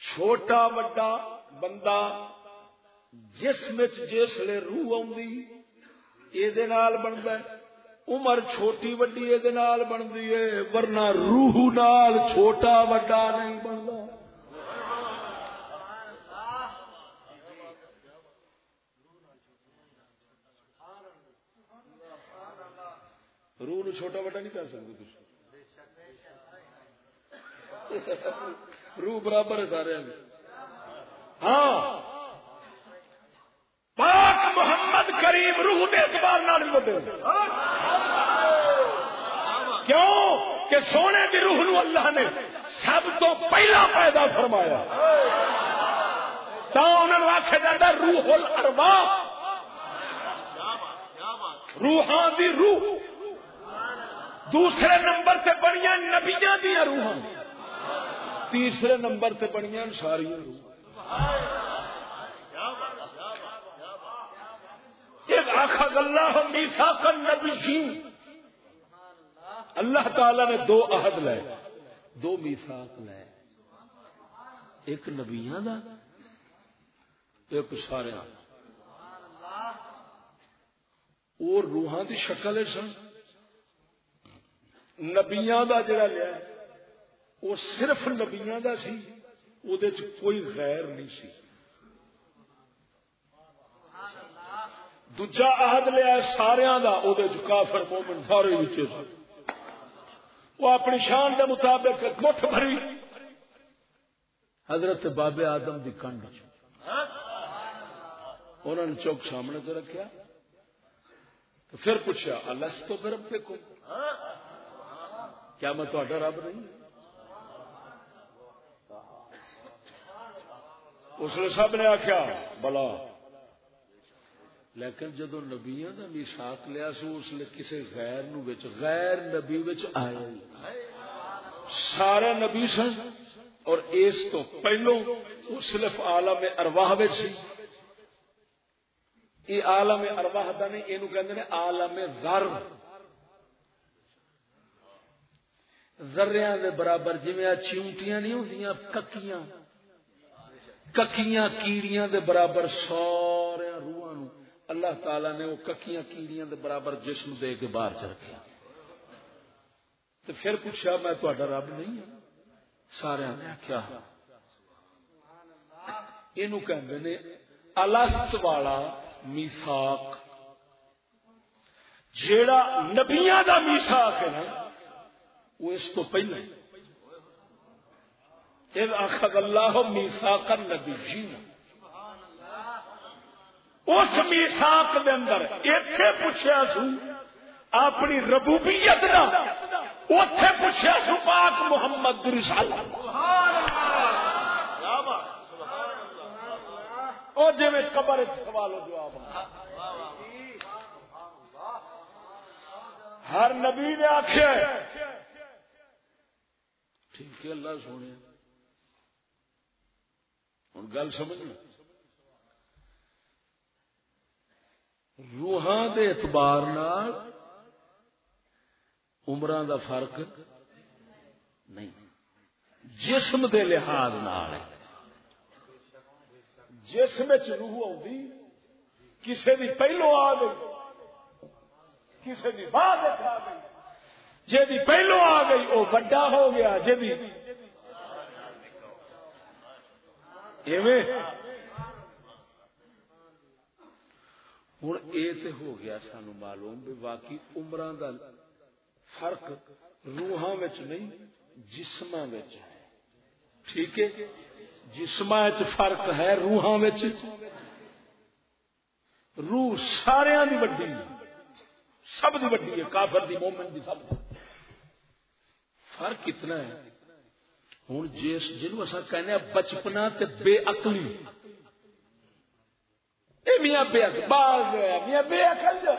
چھوٹا وڈا بندہ جسم جسے روح آ بنتا عمر چھوٹی وڈی یہ بنتی ہے، ورنہ روح نال چھوٹا وڈا نہیں بنتا روح چھوٹا وڈا نہیں کر سکتے روح برابر ہے سارے ہاں, ہاں۔ پاک محمد کریم روح کے اعتبار کیوں؟ کہ سونے کی روح نو اللہ نے سب تو پہلا پیدا فرمایا۔ تو انہوں نے آخیا جاتا روح الروا روحان دی روح۔ دوسرے نمبر سے بڑی نبیاں دیا روحان تیسرے نمبر تے بنیا ساری اللہ اللہ تعالی نے دو عہد لے۔ دو میساک لے۔ ایک نبیا کا ایک سارا اور روحان کی شکل ہے سن۔ نبیا کا جڑا لیا۔ وہ صرف نبیا کا سی، وہ کوئی غیر نہیں سی۔ دجا عہد لیا سارا کافر مومن سارے نیچے وہ اپنی شان کے مطابق مٹھ بھری۔ حضرت بابے آدم کی کنڈ انہوں نے چوک سامنے سے رکھا پھر پوچھا الس تو گرم پہ کو کیا میں تو رب نہیں؟ اس نے سب نے آخیا بلا۔ لیکن جدو نبیا کا میساک لیا سو اس نے کسی غیر نو بچ غیر نبی آیا سارے نبی سن اور اس تو پہلو وہ صرف آلم ارواہ سی۔ یہ آلم ارواہ کا نہیں یہ کہ آلم ذر ذریاں دے برابر جی چیونٹیاں نہیں ہوندیاں ککیاں۔ ککیاں کیڑیاں دے برابر سارے روح نو اللہ تعالی نے وہ ککیاں کیڑیاں دے برابر جسم دے کے باہر چ رکھا تو پھر پوچھا میں تا رب نہیں ہوں سارا نے آخیا یہ الست والا میساک جیڑا نبیاں دا میسا ہے نا وہ اس تو پہلے اذ اخذ اللہ اس میساق دے اندر ایتھے پوچھا سو اپنی ربوبیت دا اوتھے پوچھا سو پاک محمد رسالت. سبحان اللہ. او جی میں قبر سوال و جواب ہر نبی نے آخیا ٹھیک ہے اللہ سونے۔ ہوں گل سمجھنا۔ روحاں دے اعتبار عمر دا فرق نہیں۔ جسم دے لحاظ نال جسم چ روح آئی کسی بھی پہلو آ گئی کسی بعد آ گئی۔ جی پہلو آ گئی وہ بڑا ہو گیا جی ہوں یہ تو ہو گیا سان معلوم بھی باقی عمر کا فرق روحاں نہیں جسم ٹھیک ہے؟ جسم فرق ہے، روحاں روح سارا دی وڈی سب دی وڈی ہے، کافر دی، مومن دی، سب فرق کتنا ہے ہوں جس جنوب اصا کہنے بچپنا تے بے اقلی اے میاں بے اقل باز میاں بے اقل جو۔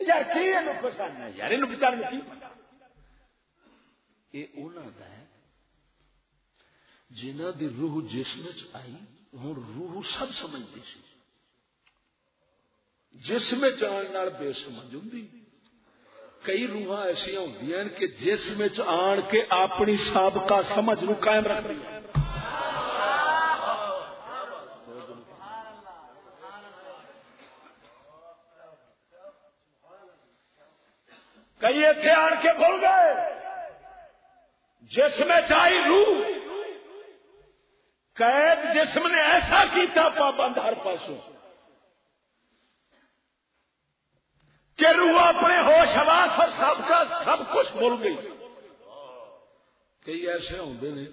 یار کی پسند ہے؟ یار یہ بچار کی پتا؟ یہ انہوں کا ہے جنہ دی روح جسم آئی ہوں روح سب سمجھتی سی۔ جسم جان بے سمجھ ہوں کئی روح ایسا ہوں کہ جسم آن کے اپنی سابقہ سمجھ نو قائم رکھ رہی کئی اتنے آن کے بھول گئے۔ جسم چاہی روح۔ قید جسم نے ایسا کیتا پابند ہر پاسوں۔ کہ روح اپنے ہوش حواس اور سب کا سب کچھ بھول گئی۔ کئی ایسے ہوتے ہیں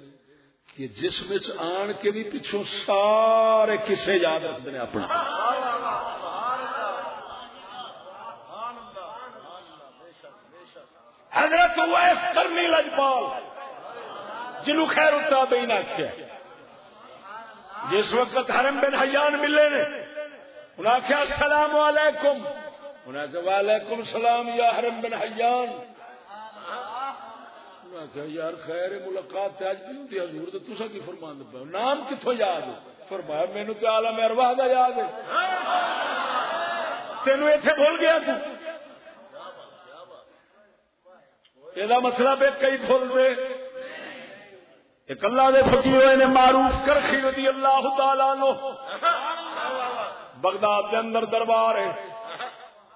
کہ جسم آن کے بھی پچھوں سارے کسے یاد رکھتے ہیں اپنا حضرت ویس کرنی لجپال جنو خیر اتنا آخیا جس وقت حرم بن حیان ملے نے انہیں آخیا السلام علیکم۔ انہیں کہ وعلیکم السلام یا حرم بن حیان۔ یار خیر ملاقات اج بھی ہوتی حضور؟ تو تسا کی فرمان پہ نام کتوں یاد فرمایا، مینو تو آلہ مہربا کا یاد ہے۔ تینوں اتنے بھول گیا تھی۔ یہ مطلب ہے، کئی بھول دے ایک اللہ دے فقیر ہوئے نے معروف کرخی رضی اللہ تعالی نو بغداد کے اندر دربار ہے۔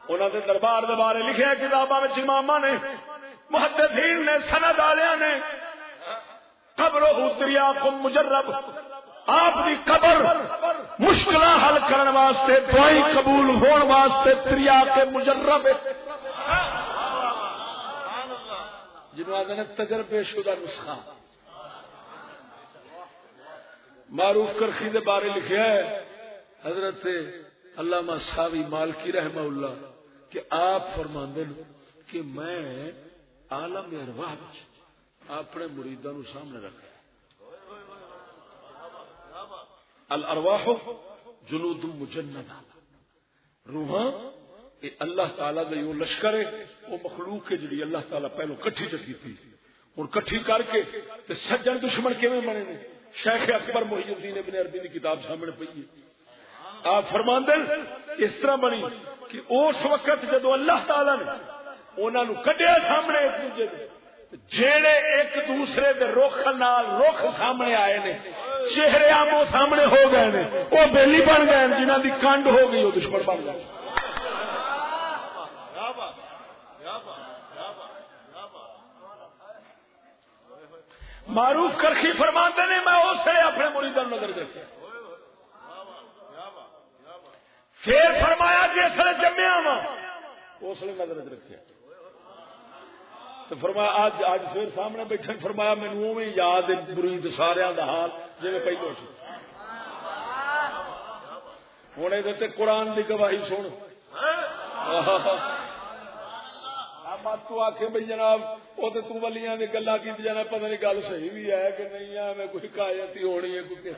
انہوں نے دربار دے بارے لکھے کتاباں امام نے، محدثین نے، سند والے نے۔ قبر دریا کو مجرب، آپ کی قبر مشکل حل کرنے واسطے، دعائی قبول ہون واسطے دریا کے مجرب جنہوں آدھے تجربے شدہ نسخہ۔ معروف کرخی دے بارے لکھیا ہے، حضرت علامہ ساوی مالکی رحمہ اللہ۔ کہ آپ فرما کہ میں آلم ارواح اپنے مریدوں سامنے رکھا الارواح جنود مجندا روحاں یہ اللہ تعالی کا وہ لشکر ہے، وہ مخلوق ہے جی اللہ تعالی پہلو کٹھی چکی تھی۔ ہوں کٹھی کر کے تے سجن دشمن کیون بنے نے؟ شیخ اکبر محی الدین ابن عربی کی کتاب سامنے پی ہے۔ آپ فرماندے اس طرح بنی کہ اس وقت جدو اللہ تعالی نے انہوں نے کڈیا سامنے ایک دوجے جیڑے ایک دوسرے دے رخ نال رخ سامنے آئے نے، چہرے آمو سامنے ہو گئے نے، وہ بیلی بن گئے جنہ دی کنڈ ہو گئی، وہ دشمن بن گئے معروف کرخی فرماتے نے، میں اسے اپنے مریدوں نظر دیکھا پھر فرمایا جس جمیا وا اس لیے نظر رکھے۔ تو فرمایا آج آج پھر سامنے بیٹھے، فرمایا مینو میں یاد برید سارا دا حال جی پہلو سی۔ ہوں یہ قرآن کی گواہی سن۔ تو آخ بھائی جناب وہ تو تلیاں گلا کی جانا، پتہ نہیں گل صحیح بھی ہے کہ نہیں ہے، میں کوئی کایتی ہونی ہے، کوئی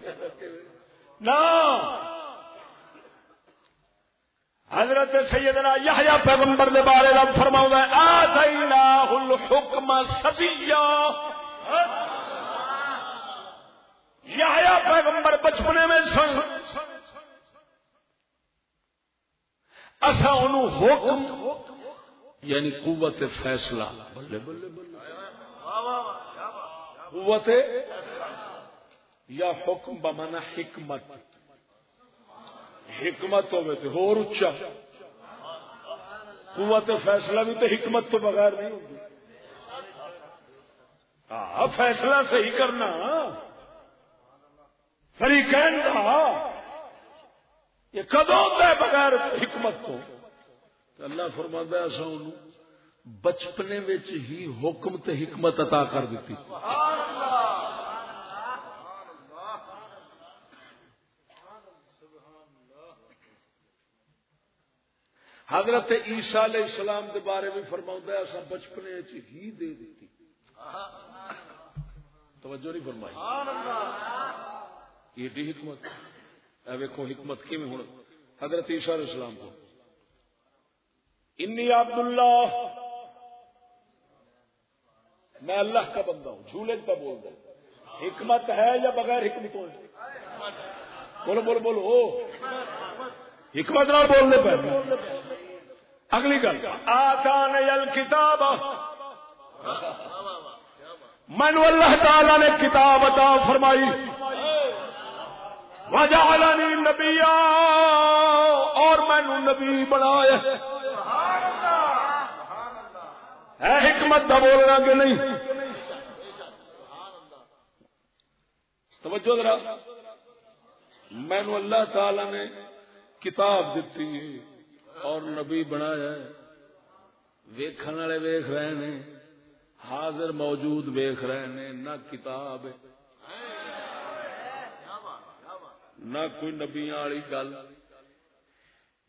نہ! حضرت سیدنا یحییٰ پیغمبر دے بارے رب فرماؤں ہے آتیناہ الحکم سبیہ۔ یحییٰ پیغمبر بچپنے میں سن۔ اسا انہوں حکم یعنی قوت فیصلہ۔ بلے بلے بلے قوت یا حکم بمانا حکمت۔ حکمت ہوئے تو اور اچھا۔ قوت فیصلہ بھی تو حکمت تو بغیر نہیں ہوگی ہاں فیصلہ صحیح کرنا۔ فریقین کا یہ کدو ہوتا ہے بغیر حکمت تو؟ اللہ فرماندہ ایسا انہوں بچپنے ہی حکم تے حکمت عطا کر دیتی۔ حضرت عیسیٰ علیہ السلام دے بارے میں فرماؤں ایسا بچپنے ہی دے دیتی۔ توجہ نہیں فرمائی۔ ایڈی حکمت۔ اے ویکو حکمت کی ہوں حضرت عیسیٰ علیہ السلام کو۔ انی عبد اللہ میں اللہ کا بندہ ہوں، جھولے کا بول رہا حکمت ہے یا بغیر حکمتوں بولو بولو بولو۔ حکمت نہ بولنے پہ۔ اگلی گل۔ آتان کتاب مینو اللہ تعالی نے کتاب عطا فرمائی۔ وجعلنی نبی اور مینو نبی بنایا۔ ہے حکمت کا بولنا کہ نہیں؟ توجہ ذرا۔ مینو اللہ تعالی نے کتاب دیتی ہے۔ اور نبی بنایا ویکھن والے ویخ رہے نے حاضر موجود ویخ رہے نے نہ کتاب نہ کوئی نبیا والی گل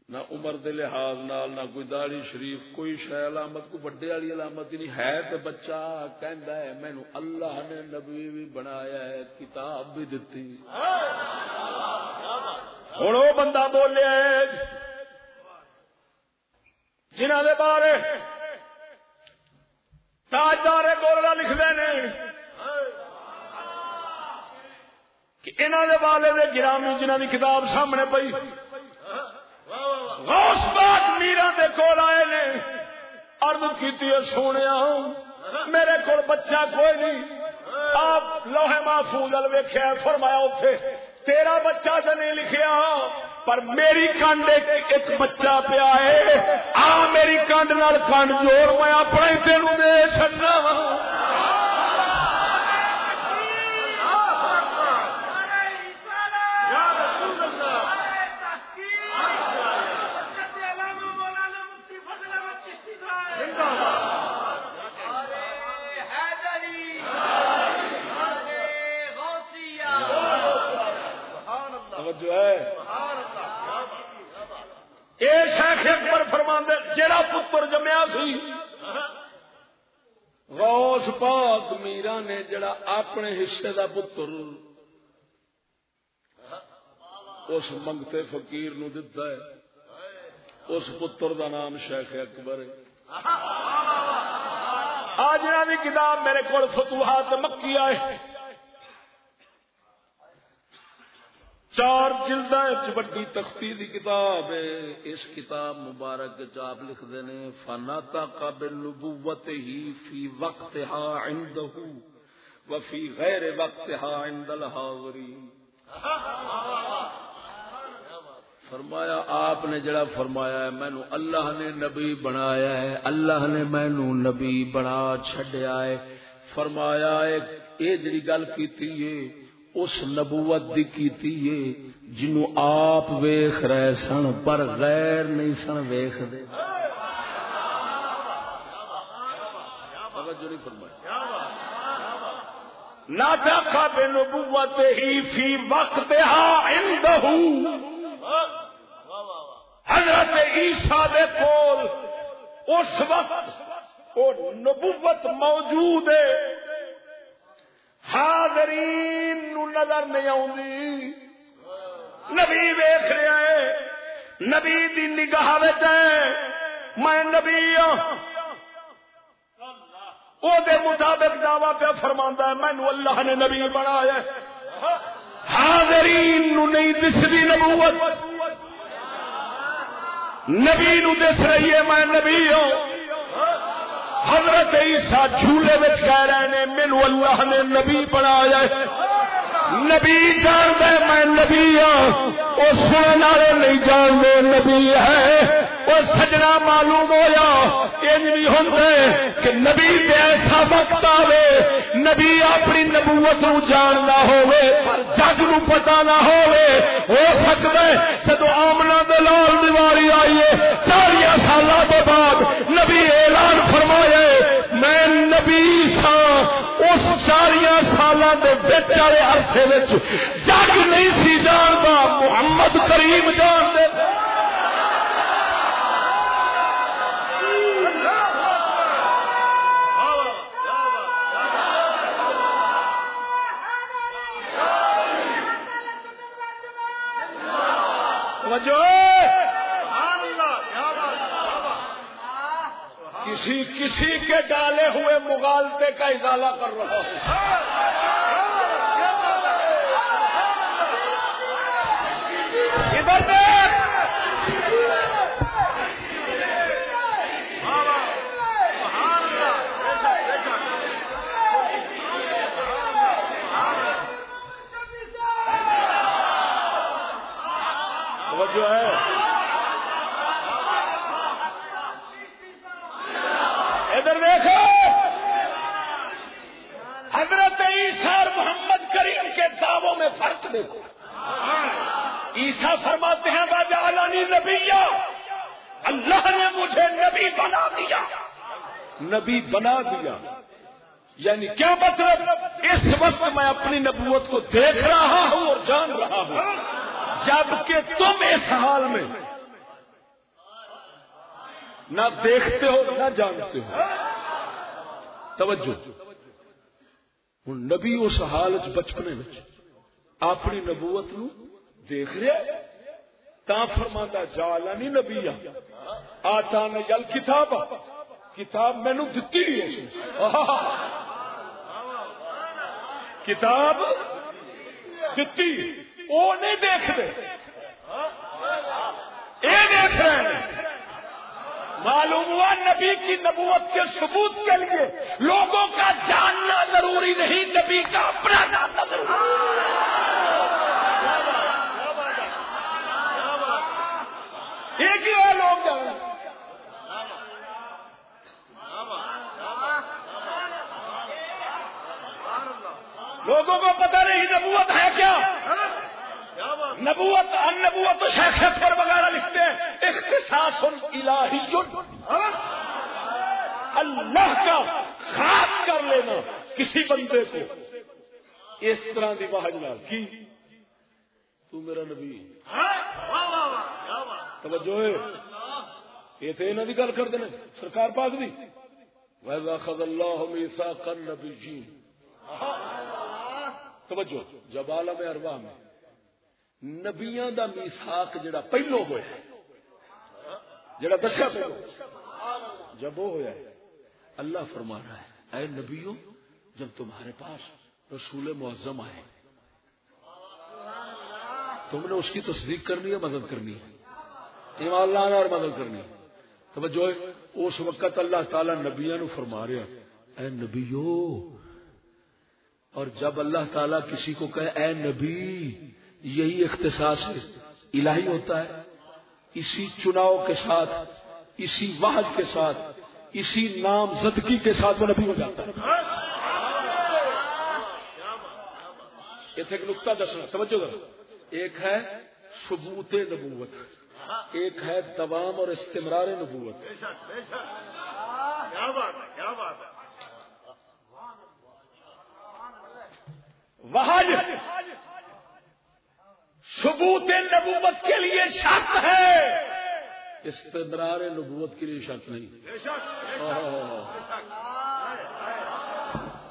نہ عمر دے لحاظ نال نہ کوئی داڑی شریف کوئی شہ علامت کوئی بڑے والی علامت نہیں۔ ہے تو بچہ کہندا ہے مینو اللہ نے نبی بھی بنایا ہے کتاب بھی دتی۔ ہوں وہ بندہ بولیا جنہ دے بارے تاجدار گولڈا لکھتے ہیں کہ انہوں نے والے دے گرامی جنہ دی کتاب سامنے پئی، غوث پاک میرا دے کول آئے نے، عرض کیتی ہے سونے میرے کو بچہ کوئی نہیں، آپ لوہے محفوظ ویخیا فرمایا اتے تیرا بچہ تو نہیں لکھیا پر میری کانڈ ایک بچہ پیا ہے۔ آ میری کانڈ نال کانڈ جوڑ میں اپنے تین دے چڑنا جو ہے۔ شیخ اکبر فرماندے جڑا پتر جمیا سی۔ غوث پاک میرا نے جڑا اپنے حصے دا پتر اس منگتے فقیر نو دتا ہے۔ اس پتر دا نام شیخ اکبر ہے۔ آج بھی کتاب میرے کو فتوحات مکی آئے۔ چار جلد وڈی تختی دی کتاب ہے۔ اس کتاب مبارک چاپ لکھ دینے فناتا قابل نبوت ہی فی وقت ہا عند وفی غیر وقت ہا عند الحاوری فرمایا، آپ نے جڑا فرمایا ہے مینو اللہ نے نبی بنایا ہے۔ اللہ نے مینو نبی بنا چھڈیا ہے۔ فرمایا ہے اے جڑی گل کیتی ہے اس نبوت دی کیتی ہے جنوں آپ ویخ رہے سن پر غیر نہیں سن ویخ دے نبوت حضرت دے کول اس وقت نبوت موجود ہے۔ حاضرین نو نظر نہیں آتی نبی ویخ رہا ہے۔ نبی دی نگاہ میں نبی ہوں وہ دے مطابق دعوی پہ فرما ہے مینو اللہ نے نبی بنایا حاضرین نو نہیں دسری نبوت۔ نبی نو دس رہی ہے، میں نبی ہوں حضرت عیسیٰ جھولے بچ کہہ رہے ہیں، مینو اللہ نے نبی بنایا نبی جان دے، میں نبی ہوں وہ سننے والے نہیں جانتے نبی ہے۔ وہ سجنا معلوم ہوا یہ ہوں کہ نبی دے ایسا وقت آوے، نبی اپنی نبوت نو جاننا ہوے جگ نو پتا نہ ہوے ہو سکتا ہے جب آمنا دلال دیواری آئیے چالی سال کے بعد نبی اعلان فرمائے میں نبی سا، اس چالیا سال والے عرصے جگ نہیں سی جانتا محمد کریم جان دے۔ کسی کسی کے ڈالے ہوئے مغالطے کا اضالہ کر رہا ہوں۔ ادھر جو ہے۔ ادھر دیکھو۔ حضرت عیسیٰ محمد کریم کے دعووں میں فرق دیکھو۔ عیسیٰ فرماتے ہیں باجالانی نبیا اللہ نے مجھے نبی بنا دیا۔ نبی بنا دیا۔ یعنی کیا مطلب؟ اس وقت میں اپنی نبوت کو دیکھ رہا ہوں اور جان رہا ہوں۔ جبکہ تم اس حال میں نہ دیکھتے ہو نہ جانتے ہو۔ توجہ۔ ہوں نبی اس حال بچپنے میں اپنی نبوت نو دیکھ رہے تا فرماتا جالا نہیں نبی آتا نے جل کتاب کتاب مینو دتی کتاب دتی۔ وہ نہیں دیکھتے۔ یہ دیکھ رہے ہیں۔ معلوم ہوا نبی کی نبوت کے ثبوت کے لیے لوگوں کا جاننا ضروری نہیں، نبی کا اپنا جاننا ضروری۔ ایک ہی ہے لوگ جان؟ لوگوں کو پتہ نہیں نبوت ہے کیا۔ نبوت ان نبوت شیخت پر وغیرہ لکھتے ہیں۔ اختصاص الہی اللہ کا خاص کر لینا کسی بندے کو۔ اس طرح کی واحد کی؟ تو میرا نبی۔ توجہ یہ تو یہاں کی گل کرتے ہیں۔ سرکار پاک دی۔ ویزا خد اللہ میسا کر نبی جی توجہ۔ جب عالم اروا میں۔ نبیا دا میساک جڑا پہلو ہوا جڑا دسیا پہلو جب وہ ہوا اللہ فرما رہا ہے، اے نبیوں، جب تمہارے پاس رسول معظم آئے، تم نے اس کی تصدیق کرنی ہے، مدد کرنی ہے۔ ایمان لانا اور مدد کرنی ہے۔ توجہ، اس وقت اللہ تعالی نبیا نو فرما رہا اے نبیو اور جب اللہ تعالی کسی کو کہے، اے نبی یہی اختصاص الہی ہوتا ہے۔ اسی چناؤ کے ساتھ اسی واحد کے ساتھ اسی نام زدگی کے ساتھ وہ نبی ہو جاتا ہے۔ ایک نقطہ دسنا سمجھو گا ایک ہے ثبوت نبوت ایک ہے تمام اور استمرار نبوت۔ واحد ثبوت نبوت کے لیے شرط ہے۔ استدرار نبوت کے لیے شرط نہیں۔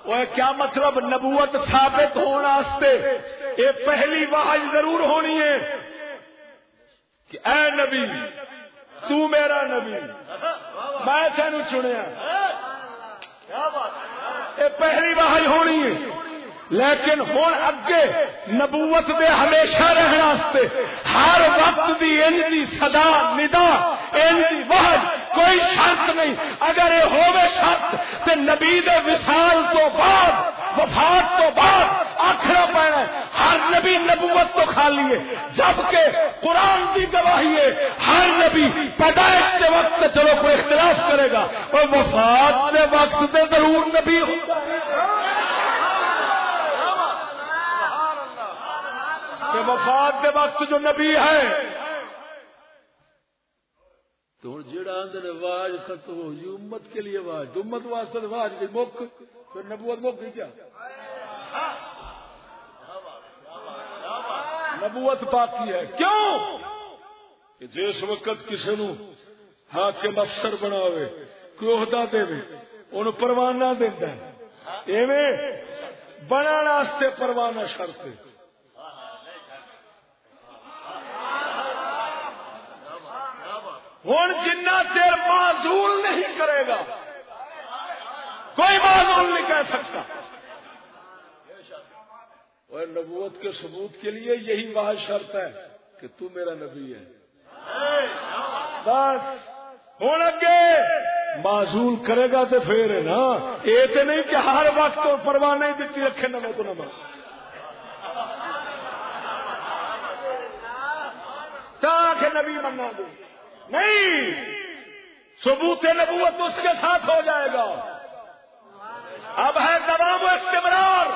وہ کیا مطلب نبوت ثابت ہونے یہ پہلی واحج ضرور ہونی ہے کہ اے نبی تو میرا نبی میں تین چنیا۔ یہ پہلی واحج ہونی ہے۔ لیکن ہوں اگے نبوت دے ہمیشہ رہنے ہر وقت دی ان دی صدا، ندا، ان دی وحد کوئی شرط نہیں۔ اگر یہ ہوگی شرط تو نبی دے وصال تو بعد، وفات تو بعد آخر پینا ہر نبی نبوت تو خالی ہے۔ جبکہ قرآن کی گواہی ہے، ہر نبی پیدائش کے وقت چلو کوئی اختلاف کرے گا۔ اور وفات کے وقت تے ضرور نبی ہوگا کہ وفات کے وقت جو نبی ہے۔ تو ہوں جہاں آدھے آواز ختم ہو جی امت کے لیے آواز امت واسطے آواز کی مک، پھر نبوت مک گئی کیا؟ نبوت باقی ہے۔ کیوں؟ کہ جس وقت کسی نو حاکم افسر بناوے کوئی عہدہ دے ان پروانہ دینا ایویں بنا پروانہ شرط ہے۔ ہوں جنا چیر معذول نہیں کرے گا، کوئی معذول نہیں کہہ سکتا۔ اور نبوت کے ثبوت کے لیے یہی وہ شرط ہے کہ تو میرا نبی ہے۔ بس، ہوں اگے، معذول کرے گا تو پھر نا۔ یہ تو نہیں کہ ہر وقت پرواہ نہیں دیتی، رکھے نہ تو نہ نبی منا دوں نہیں! ثبوت نبوت اس کے ساتھ ہو جائے گا۔ اب ہے تمام استمرار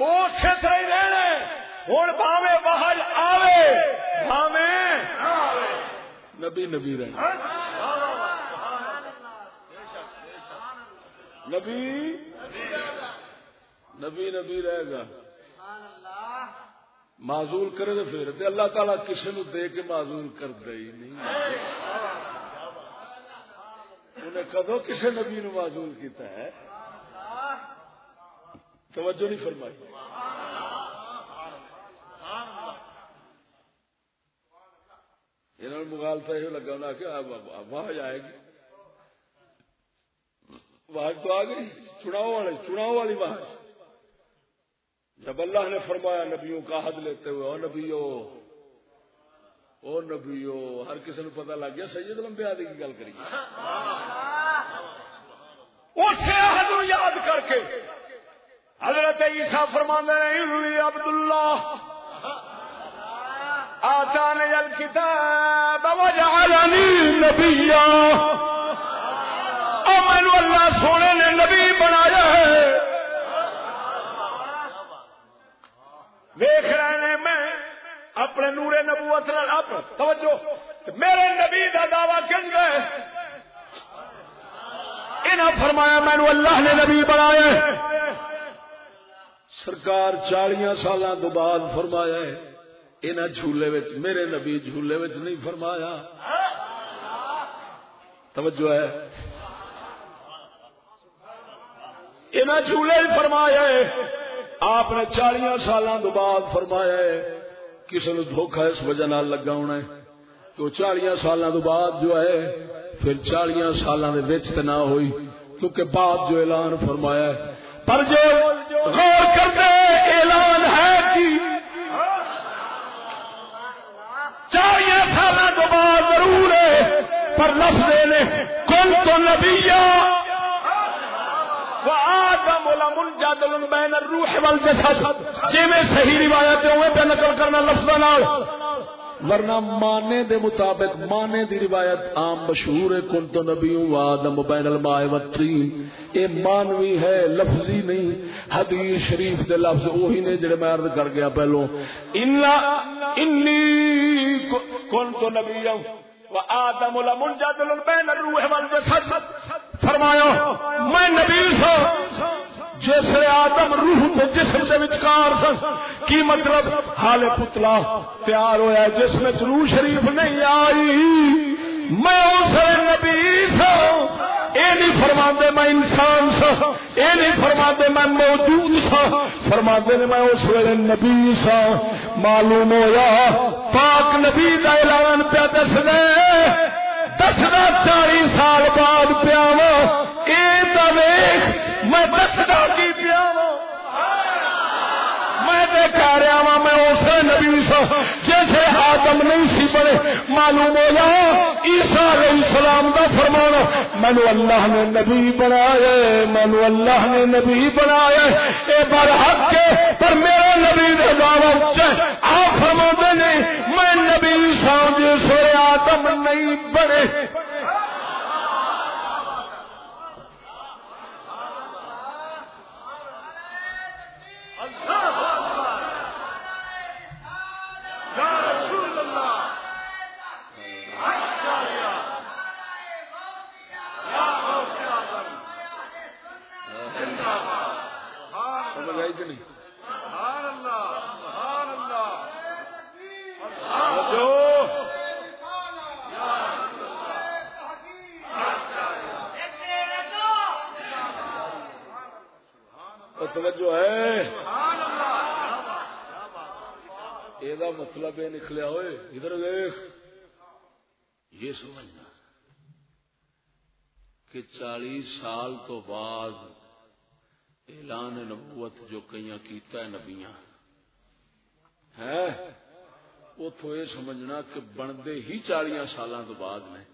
وہ سے ہی رہنے ہوں بھاوے باہر آوے، بھاوے نبی نبی رہے۔ نبی نبی نبی رہے گا۔ معذول کرے تو پھر اللہ تعالیٰ کسی نو دے کے معذول کر دے نہیں۔ انہیں کدو کسی نبی نو معذول کیتا ہے۔ توجہ نہیں فرمائی۔ انہوں نے مغالتا یہ لگا انہیں کہ واہ جائے گی۔ واہ تو آ گئی۔ چناؤ والی چناؤ والی واہ جب اللہ نے فرمایا نبیوں کا حد لیتے ہوئے، او نبیو او نبیو، ہر کسی نے پتا لگ گیا سید لمبے آدھی کی گل کریے اسے حد یاد کر کے حضرت عیسیٰ فرمانے نے عبد اللہ آتان الکتاب وجعلنی نبیا۔ او مینو اللہ سونے نے نبی ویخ رہے ہیں میں، اپنے نورے نبوت اب توجہ میرے نبی کا دعوی کن گئے انہیں فرمایا میں اللہ نے نبی بنایا سرکار چالیا سال تو بعد فرمایا ان جھولے وچ، میرے نبی جھولے وچ نہیں فرمایا۔ توجہ ہے۔ ان جھولے فرمایا آپ نے چالیا سال بعد فرمایا ہے، کسی نے دھوکھا اس وجہ نال لگا ہونا ہے تو چالیا سال بعد جو ہے، پھر چالیا سال نہ ہوئی، کیونکہ بعد جو اعلان فرمایا ہے۔ پر جو غور کرتے اعلان ہے کہ چالیا سال بعد ضرور ہے، پر لفظ نے کل تو نبیہ جی صحیح روایت پہ نقل کرنا ورنہ مانے دے مطابق مانے دی روایت عام مشہور ہے، کن تو نبی آدم بین والطین اے مانوی ہے، لفظی نہیں. حدیث شریف دے لفظ وہی نے جڑے میں عرض کر گیا پہلو. انی کن تو نبی آدم لمنجدل بین الروح والجسد. فرمایا، میں نبی سو جس آدم روح تے جسم کے وچکار سن کی مطلب حال پتلا تیار ہوا جس میں روح شریف نہیں آئی. میں اس نبی سا یہ نہیں فرما دے میں انسان سا یہ نہیں فرما دے میں موجود سا فرما دے میں اس ویلے نبی سا معلوم ہوا پاک نبی کا اعلان پہ دس دے دسنا چالی سال بعد پیا وا ویخ میں دسنا کی پیا میں کہہ رہا وا میں اس نبی سا جیسے آدم نہیں سی بڑے، معلوم ہو جا عیسا علیہ السلام کا فرمانا مینو اللہ نے نبی بنایا مینو اللہ نے نبی بنایا یہ بر حق کے، پر میرا نبی دعوت آپ فرما نے میں نبی آدم نہیں بنے۔ توجہ ہے۔ یہ مطلب یہ نکلیا ہوئے۔ ادھر دیکھ یہ سمجھنا کہ چالیس سال تو بعد اعلان نبوت جو کئی کیتا ہے نبیاں۔ ہے؟ اتو یہ سمجھنا کہ بنتے ہی چالیا سال تو بعد نے۔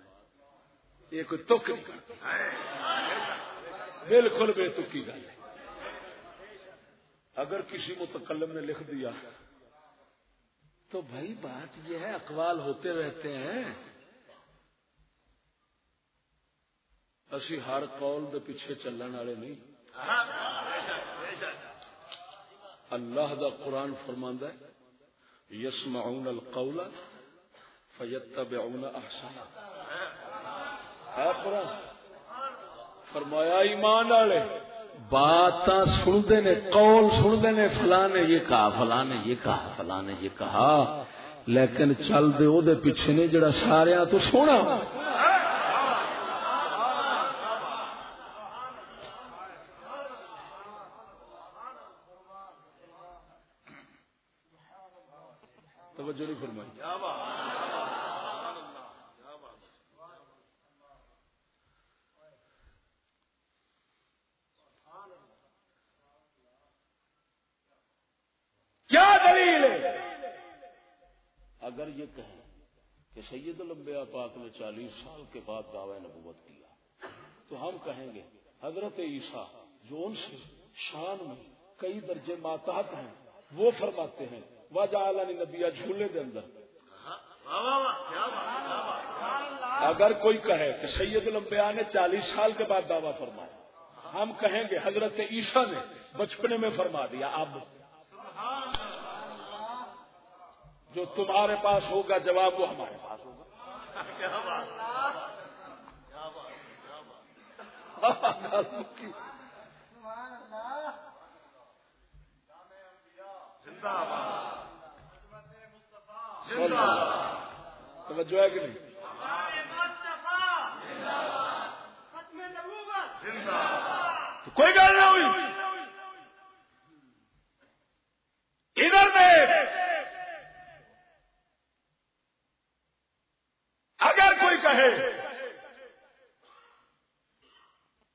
یہ کوئی تک بالکل بے تکی گل ہے۔ اگر کسی متکلم نے لکھ دیا تو بھائی بات یہ ہے، اقوال ہوتے رہتے ہیں۔ اسی ہر قول دے پیچھے چلن والے نہیں۔ اللہ دا قرآن فرماندہ یسمعون القول فیتبعون احسن۔ ہے قرآن۔ فرمایا ایمان والے بات سنتے نے قول سنتے نے فلاں نے یہ کہا، فلاں نے یہ کہا، فلاں نے یہ کہا۔ لیکن چل دے او دے پیچھے نے جڑا سارے تو سونا۔ توجہ نہیں فرمائی کیا دلیل ہے اگر یہ کہیں کہ سید الانبیاء پاک نے چالیس سال کے بعد دعوی نبوت کیا۔ تو ہم کہیں گے، حضرت عیسیٰ جو ان سے شان میں کئی درجے ماتحت ہیں، وہ فرماتے ہیں، وجہ عالانی نبیا جھولے کے اندر۔ اگر کوئی کہے کہ سید الانبیاء نے چالیس سال کے بعد دعویٰ فرمایا، ہم کہیں گے، حضرت عیسیٰ نے بچپنے میں فرما دیا، اب جو تمہارے پاس ہوگا جواب وہ ہمارے پاس ہوگا۔ توجہ ہے کہ نہیں؟ کوئی گل نہ ہوئی۔ ادھر میں اگر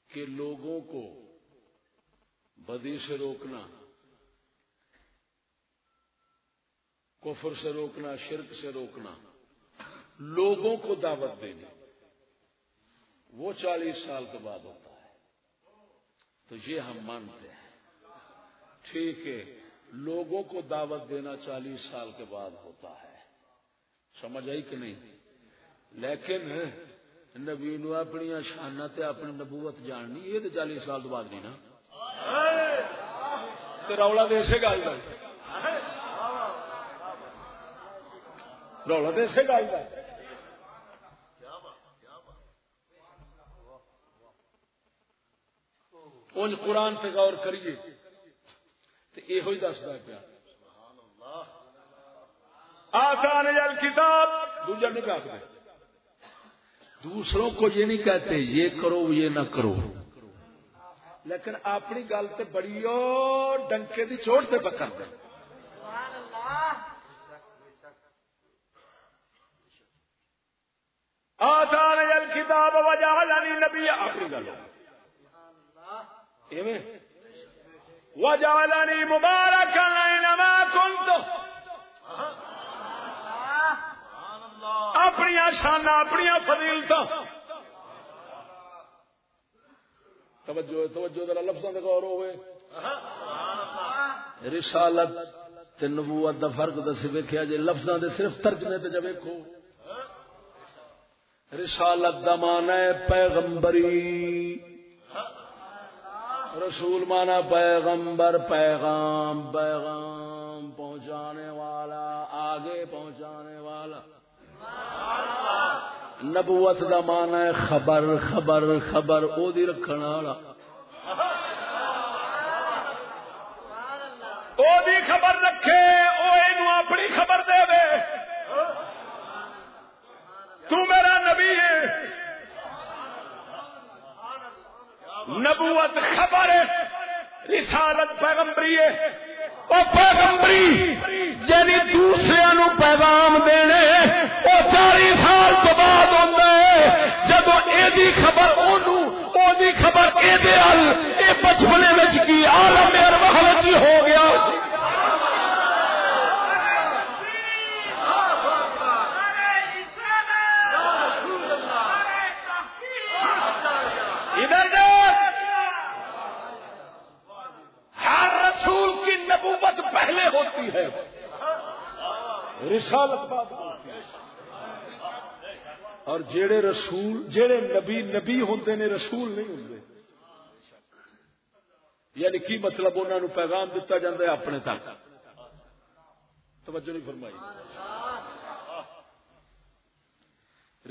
کہ لوگوں کو بدی سے روکنا، کفر سے روکنا، شرک سے روکنا، لوگوں کو دعوت دینا وہ چالیس سال کے بعد ہوتا ہے۔ تو یہ ہم مانتے ہیں۔ ٹھیک ہے، لوگوں کو دعوت دینا چالیس سال کے بعد ہوتا ہے۔ سمجھ آئی کہ نہیں؟ لیکن نبی نو اپنی شانہ تے اپنی نبوت جاننی، یہ تو چالیس سال تو بعد نہیں نا۔ رولا تو اسی گل کا رولا تو اسی گل کا انج قرآن تے غور کریے۔ تو یہ دستا پیا۔ آسان جل کتاب، دوجا نہیں کہتے دوسروں کو یہ نہیں کہتے، یہ کرو، یہ نہ کرو۔ لیکن اپنی گل تو بڑی ڈنکے دی چوٹ سے پکڑ دیں آسان جل کتاب وجہ نبی، اپنی گل وجعلني مباركا اينما كنت اپنی شان اپنی فضیلت توجہ توجہ ذرا لفظوں کا غور ہوئے۔ رسالت تے نبوت دا فرق دس ویکھیا جے لفظاں دے صرف ترجمے تے جے ویکھو۔ رسالت دا معنی ہے پیغمبری۔ رسول مانا پیغمبر پیغام پیغام پہنچانے والا آگے پہنچانے والا۔ نبوت دا مانا ہے خبر خبر خبر، او دی رکھن والا۔ او دی خبر رکھے، او اینو اپنی خبر دے دے۔ تو میرا نبی ہے۔ نبوت خبر رسالت پیغمبری ہے۔ وہ پیغمبری! جی دوسرے نو پیغام دینے وہ چالی سال تو بعد ہوتا ہے جب یہ خبر دی خبر یہ بچپنے میں کی آلم ارواہ ہو گیا۔ ہر رسول کی نبوت پہلے ہوتی ہے۔ رسالت بات ہوتی ہے۔ اور جڑے رسول جڑے نبی نبی ہوتے نے رسول نہیں ہوتے یعنی کی مطلب انہوں نے پیغام دتا جاتا ہے اپنے تک؟ توجہ نہیں فرمائی۔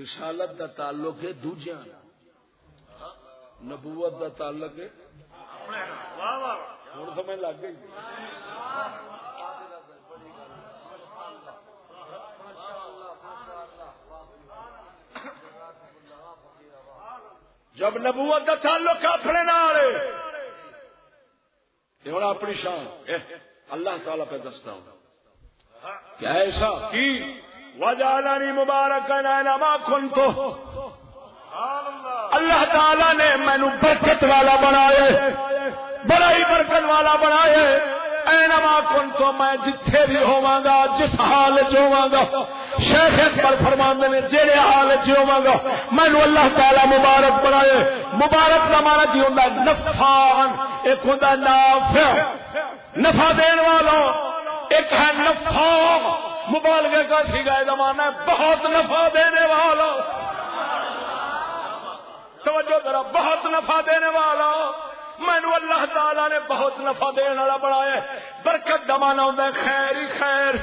رسالت دا تعلق ہے دوجیا نبوت دا تعلق ہے۔ ہوں سمجھ لگ گئی۔ جب نبوت کا تعلق اپنے نال ہوں اپنی شان۔ اللہ تعالی پہ دستا ہوں۔ کیا ایسا کی؟ وجہ مبارک کن تو۔ اللہ تعالی نے مینو برکت والا بنایا بڑا ہی برکت والا بنایا اینما کن تو میں جتھے بھی ہوا گا، جس حال چوا گا شیخ اکبر فرماندے نے جہے حال چوا جی گا. مینو اللہ تعالی مبارک بنائے۔ مبارک کا مانا جی کی ہوں نفان ایک ہوں نافع۔ نفع دین والا، ایک ہے نفا مبالغے کا سگائے زمانہ ہے، بہت نفع دینے والا۔ توجہ ذرا، بہت نفع دینے والا۔ مینو اللہ تعالی نے بہت نفع دن والا بنایا برکت دمانا ہوں خیر ہی خیر۔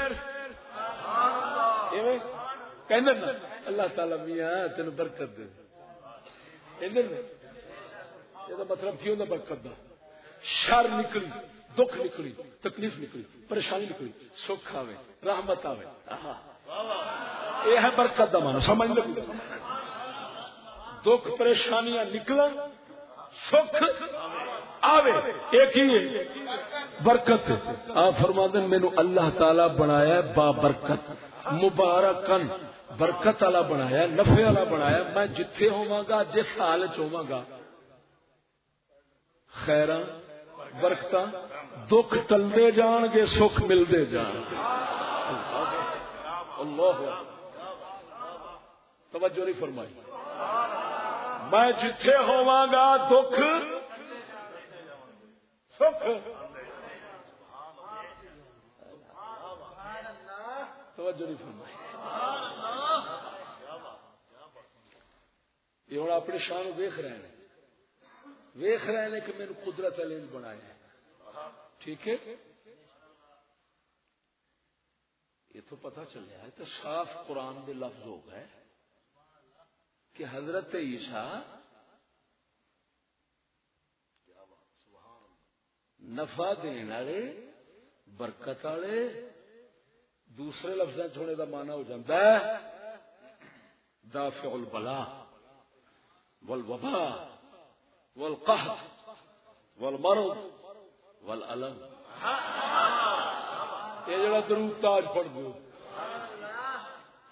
اللہ تعالی میاں تین برکت دے۔ یہ مطلب کی ہوتا برکت دا؟ شر نکلی، دکھ نکلی، تکلیف نکلی، پریشانی نکلی، سکھ آئے رحمت آئے یہ ہے برکت دا مانو سمجھ لگی دکھ، پریشانیاں نکلن سکھ آوے۔ ایک ہی برکت۔ آ فرما دن مینو اللہ تعالی بنایا با برکت۔ مبارکن، برکت والا بنایا نفے والا بنایا، میں جتھے ہوا گا، جس حال چوا گا۔ خیر برکت دکھ ٹلتے جان گے، سکھ ملتے جان گے۔ اللہ توجہ نہیں فرمائی۔ میں جتھے ہوا گا، دکھ، سکھ۔ توجہ نہیں فرمائی۔ یہ ہوں اپنی شان ویخ رہے ہیں۔ ویخ رہے ہیں کہ میرے قدرت علم بنایا ہے۔ ٹھیک ہے؟ یہ تو پتا چل رہا ہے تو صاف قرآن دے لفظ ہو گئے کہ حضرت عیسیٰ نفع دین والے، برکت والے دوسرے لفظ چھوڑنے کا مانا ہو جاتا ہے، دافع البلا والوبا والقحط والمرض والالم۔ یہ جڑا درود تاج پڑھ دو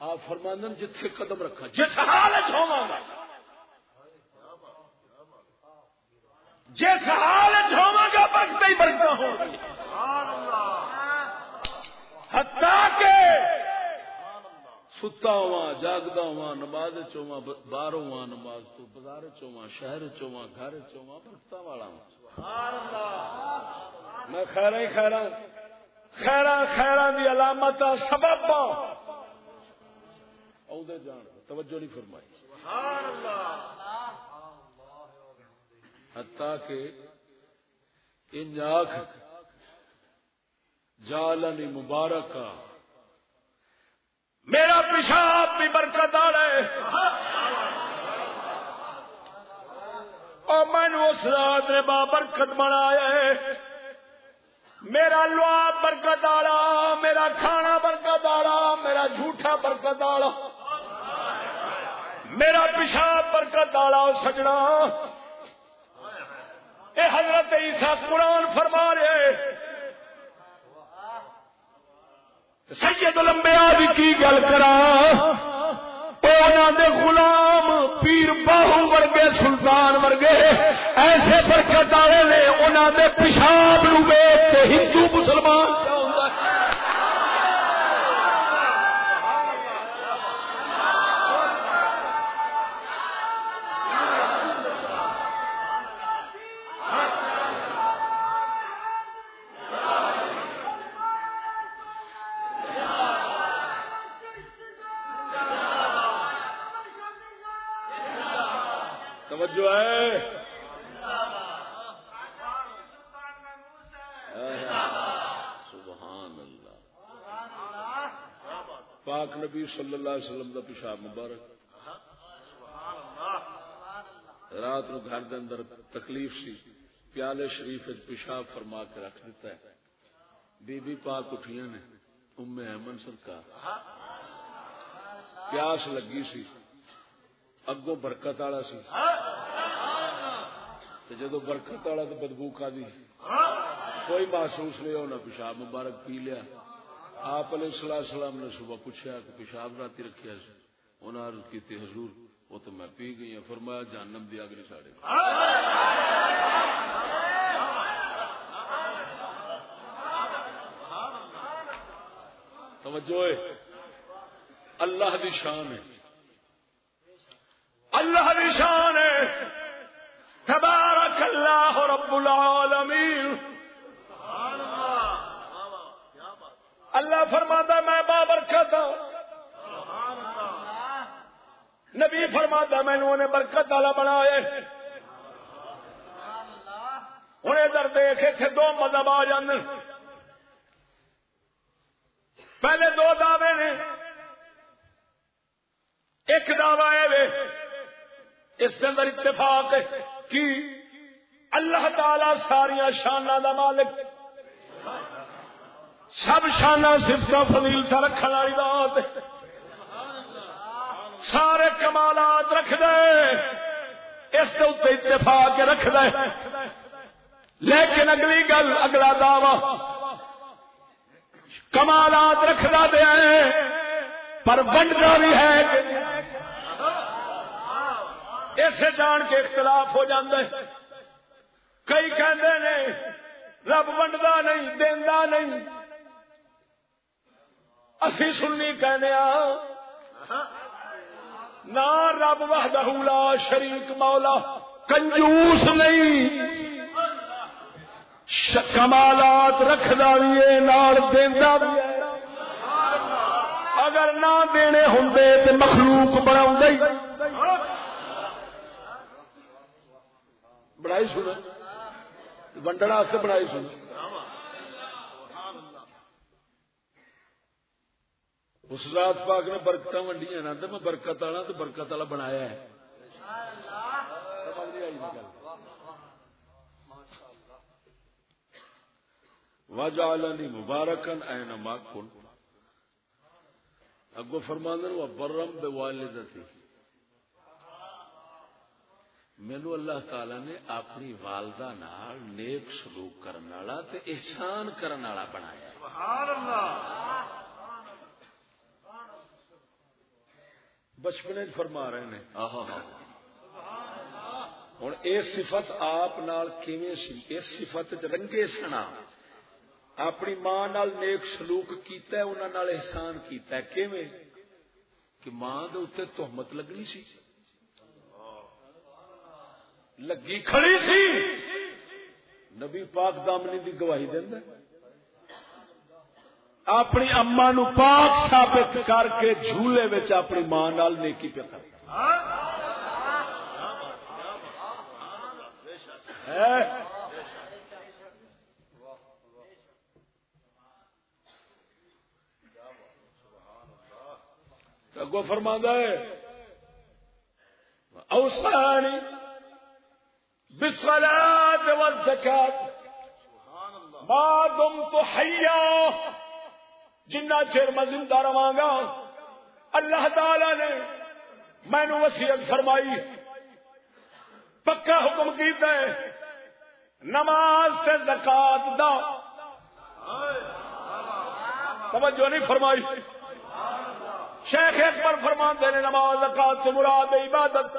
آپ فرماندن جتھے قدم رکھا، جس حالت ہوواں گا جس حالت ہوواں گا برکت ہی برکت ہوگی حتیٰ کہ ستا ہوا جاگتا ہوا نماز چواں باہر ہوا نماز تو بازار چواں شہر چواں گھر چواں برکت والا میں خیر ہی خیر خیر خیر دی علامت سبب۔ عہدے جان، توجہ نہیں فرمائی۔ حتیٰ کہ ان آنکھ جالنی مبارک میرا پیشاب بھی برکت آ رہے اور میں اس رات نے برکت بنایا میرا لوا برکت آڑا میرا کھانا برکت آڑا میرا جھوٹا برکت آڑا میرا پیشاب برکت آڑا سجنا۔ اے حضرت عیسیٰ قرآن فرما رہے سید لمبیا بھی کی گل کرا؟ دے غلام پیر باہو ورگے، سلطان ورگے، ایسے برکت والے نے انہوں نے پیشاب لوگ ہندو مسلمان نبی صلی اللہ علیہ وسلم دا پیشاب مبارک۔ رات نو گھر دے اندر تکلیف سی۔ پیالے شریف پیشاب فرما کے رکھ دیتا ہے۔ بی بی پاک اٹھیاں نے۔ ام احمد سرکار۔ پیاس لگی سی۔ اگوں برکت والا سی۔ جدو برکت والا تو بدبو کا دی کوئی محسوس نہیں ہونا پیشاب مبارک پی لیا۔ آپ علیہ السلام سلام نے صبح پوچھا کہ پیشاب رات رکھا سی۔ انہیں عرض کی تھی حضور، وہ تو میں پی گئی ہوں فرمایا جانم دیا اگلی ساڑے توجہ اللہ دی شان ہے۔ اللہ دی شان ہے۔ تبارک اللہ رب العالمین۔ اللہ فرماتا میں بابرکت ہوں نبی فرماتا میں نے برکت والا بنایا ہوں ادھر دیکھ اتنے دو مذہب آ جانے پہلے دو دعوے نے۔ ایک دعوی ہے اس کے اندر اتفاق کی اللہ تعالی ساریا شانہ دا مالک، سب شانہ سفت فضیلت رکھنے والی بات سارے کمالات رکھ دے، اس کے اتنے اتفاق رکھ دے۔ لیکن اگلی گل، اگلا دعوی، کمالات رکھنا دیا پر بنڈا بھی ہے اسے جان کے اختلاف ہو جاندے کئی کہندے نے، رب ونڈا نہیں دینا نہیں۔ اسی سننی کہنے آ، نہ رب وحدہ لا شریک مولا، کنجوس نہیں۔ کمالات رکھدا بھی ہے، نال دیندا بھی ہے۔ اگر نہ دینے ہوں تو مخلوق بنا بڑائی سن ونڈن بڑائی سن اس رات پاک نے برکت ونڈیا نا تو میں برکت والا تو برکت والا بنایا ہے۔ وجعلنی مبارکن اینما کن اگو فرماندن و برم بے والدتی مینو اللہ تعالی نے اپنی والدہ نال نیک سلوک کرنے والا تے احسان کرنے والا بنایا۔ سبحان اللہ بچپنے فرما رہے ہیں آہا ہوں یہ صفت آپ اس صفت چ رنگے سنا اپنی ماں نال نیک سلوک کیتا ہے انہاں نال احسان کیتا ہے۔ کیویں؟ کہ ماں دے اوتے تہمت لگنی سی۔ لگی کھڑی سی۔ نبی پاک دامنی دی گواہی دیندا اپنی اما نو پاک ثابت کر کے جھولے وچ اپنی ماں نال نیکی پہ کر۔ اگو فرما ہے۔ اوسانی بسلاد والزکات ما تو حیا جنہ چر میں زندہ رہا گا. اللہ تعالی نے مینو وسیعت فرمائی. پکا حکم کیتا ہے. نماز سے زکات دا. توجہ نہیں فرمائی. شیخ اکبر فرمان دے نماز زکات سے مراد عبادت.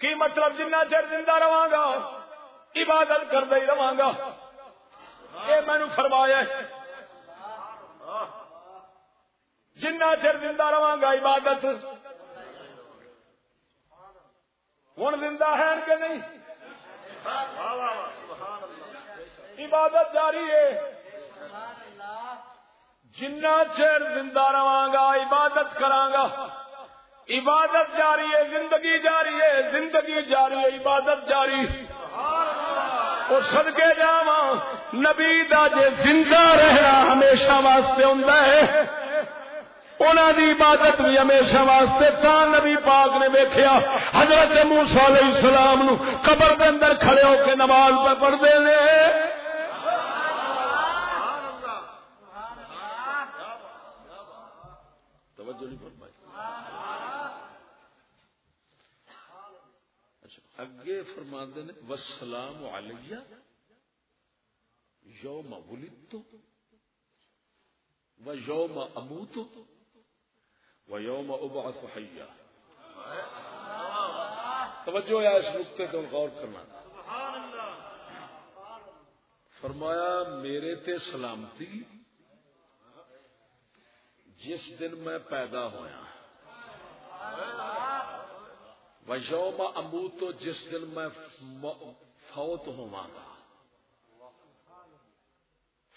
کی مطلب جنہ چر زندہ رہا گا عبادت کر دے رہا گا یہ مینو فرمایا جنہ چر زندہ رہا گا عبادت۔ ہوں زندہ ہے کہ نہیں؟ عبادت جاری ہے۔ جنا چیر زندہ رہا گا عبادت کرا گا۔ عبادت جاری ہے، زندگی جاری ہے، زندگی جاری ہے، عبادت جاری۔ اور سدکے جا نبی دا جے زندہ رہنا ہمیشہ واسطے ہوں انہوں دی عبادت بھی ہمیشہ واسطے۔ تا نبی پاک نے ویکیا حضرت موسا علیہ السلام نو قبر دے اندر کھڑے ہو کے نماز پہ پڑھتے ہیں اگے فرما نے وسلام علیہ یوم ولدت و یوم اموت ویوم ابعث حیا۔ توجہ ہے، اس نقطے کو غور کرنا۔ فرمایا، میرے تے سلامتی، جس دن میں پیدا ہویا۔ ویوم امو تو جس دن میں فوت ہوا گا۔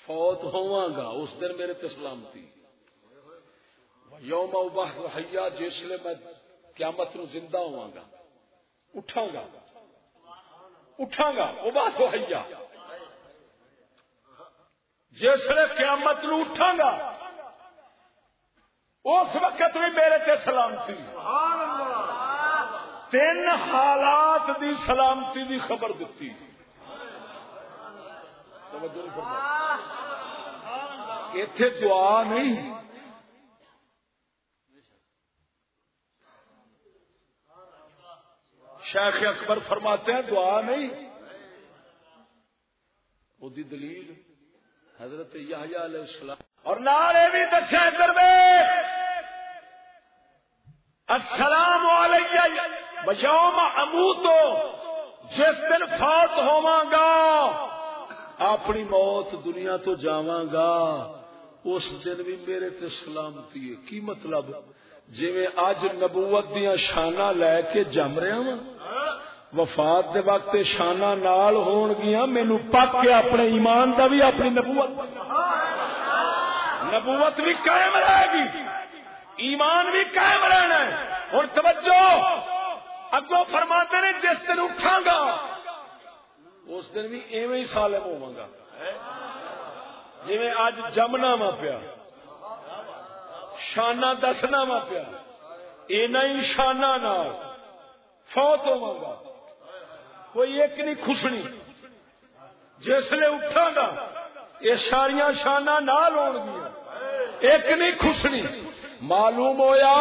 فوت ہوا گا، اس دن میرے تے سلامتی یوم اباہ حیا جس لیے میں قیامت نو زندہ ہوا گا۔ اٹھا گا۔ اٹھا گا۔ اباہ تو حیا جس لیے قیامت نو اٹھا گا۔ اس وقت بھی میرے تے سلامتی تین حالات دی سلامتی دی خبر دیتی اتے دعا نہیں۔ شیخ اکبر فرماتے ہیں دعا نہیں۔ وہ دلیل حضرت علیہ السلام۔ اور نعرے بھی دسے ادھر السلام علیکم۔ یوم امو تو، جس دن فوت ہوا گا، اپنی موت دنیا تو جاواں گا، اس دن بھی میرے تے سلامتی ہے۔ کی مطلب؟ جی اج نبوت دیا شانا لے کے جم رہا ہاں، وا وفات دے وقت شانا نال ہون گیا مینو پک کے اپنے ایمان دا بھی اپنی نبوت۔ نبوت بھی قائم رہے گی، ایمان بھی قائم رہنا ہے۔ اور توجہ! اگو فرماتے نے جس دن اٹھا گا، اس دن بھی ایویں ہی سالم ہوا گا۔ جی اج جمنا وا پیا شانہ دسنا وا پیا ای شانہ نال فوت ہوا گا۔ کوئی ایک نہیں خوشنی۔ جسے اٹھا گا، یہ ساریا شانہ نال ہو گیا ایک نہیں خوشنی۔ معلوم ہویا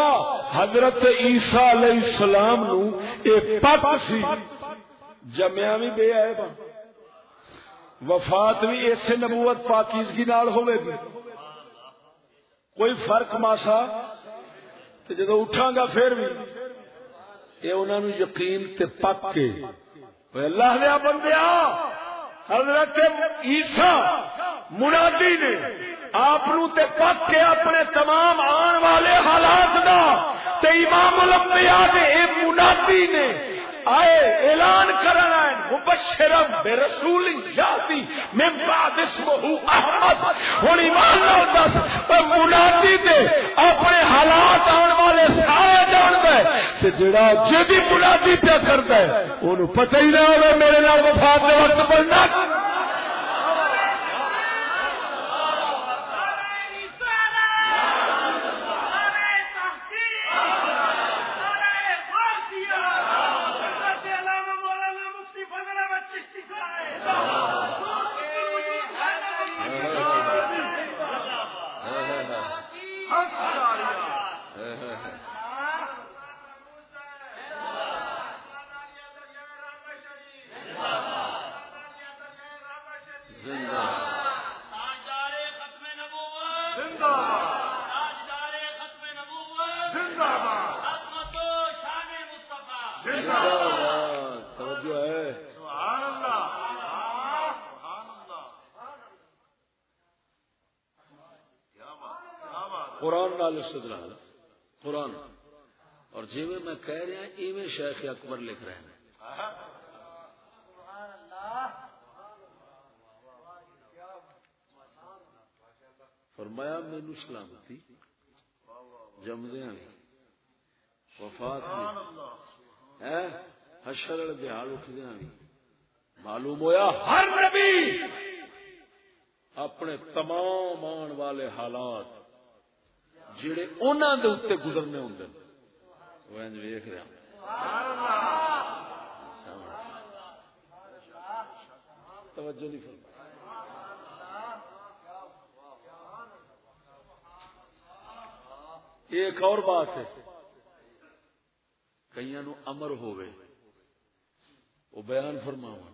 حضرت عیسیٰ علیہ السلام نو اے پک سی۔ جمیا بھی بے آئے با وفات بھی اس نبوت پاکیزگی نال ہوئے گی۔ کوئی فرق ماسا؟ تو جدو اٹھا گا پھر بھی یہ انہوں نے یقین تے پک کے۔ اللہ دیا بندیا حضرت عیسیٰ منادی نے آپ پک کے اپنے تمام آن والے حالات دا تے امام الانبیاء دے اے منادی نے آئے اعلان کرنا ہے، مبشرم بے رسول یاتی، من بعد اسمہ احمد۔ ہن ایمان نال دس منادی تے اپنے حالات آن والے سارے جان دے تے جڑا جدی منادی پہ کردا ہے، اونوں پتہ ہی نہ ہوے میرے نال وفات دے وقت پڑھنا قرآن نال استدلال قرآن۔ اور جی میں کہہ رہا ایویں شیخ اکبر لکھ رہے ہیں۔ فرمایا مینو سلامتی۔ جمدیا وفات حشر بحال اٹھدیا بھی معلوم ہویا، ہر نبی اپنے تمام آن والے حالات جڑے انہوں دے اتنے گزرنے ہوں وہ ویخ رہا توجہ نہیں ایک اور بات ہے۔ کئی نو امر ہوئے وہ بیان فرماوا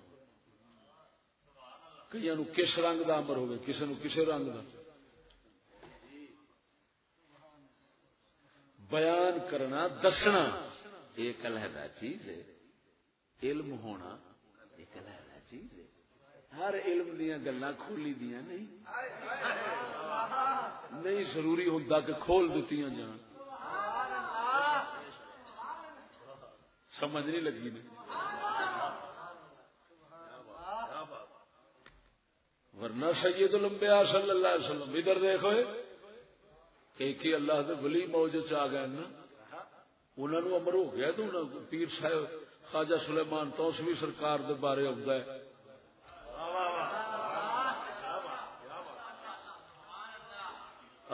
کئی نو کس رنگ دا امر ہوئے کسی نو کسے رنگ دا؟ بیان کرنا، دسنا ایک علیحدہ چیز ہے۔ علم ہونا ایک علیحدہ چیز ہے۔ ہر علم دیا گلا کھولی دیا نہیں۔ نہیں ضروری ہوتا کہ کھول دیتی جان سمجھ نہیں لگی نہیں ورنہ سید الانبیاء صلی اللہ علیہ وسلم، ادھر دیکھو۔ ایک ہی اللہ دے ولی موج آ گئے نا انہوں نے امر ہو گیا تو پیر صاحب خواجہ سلیمان توسوی سرکار دے بارے آتا ہے۔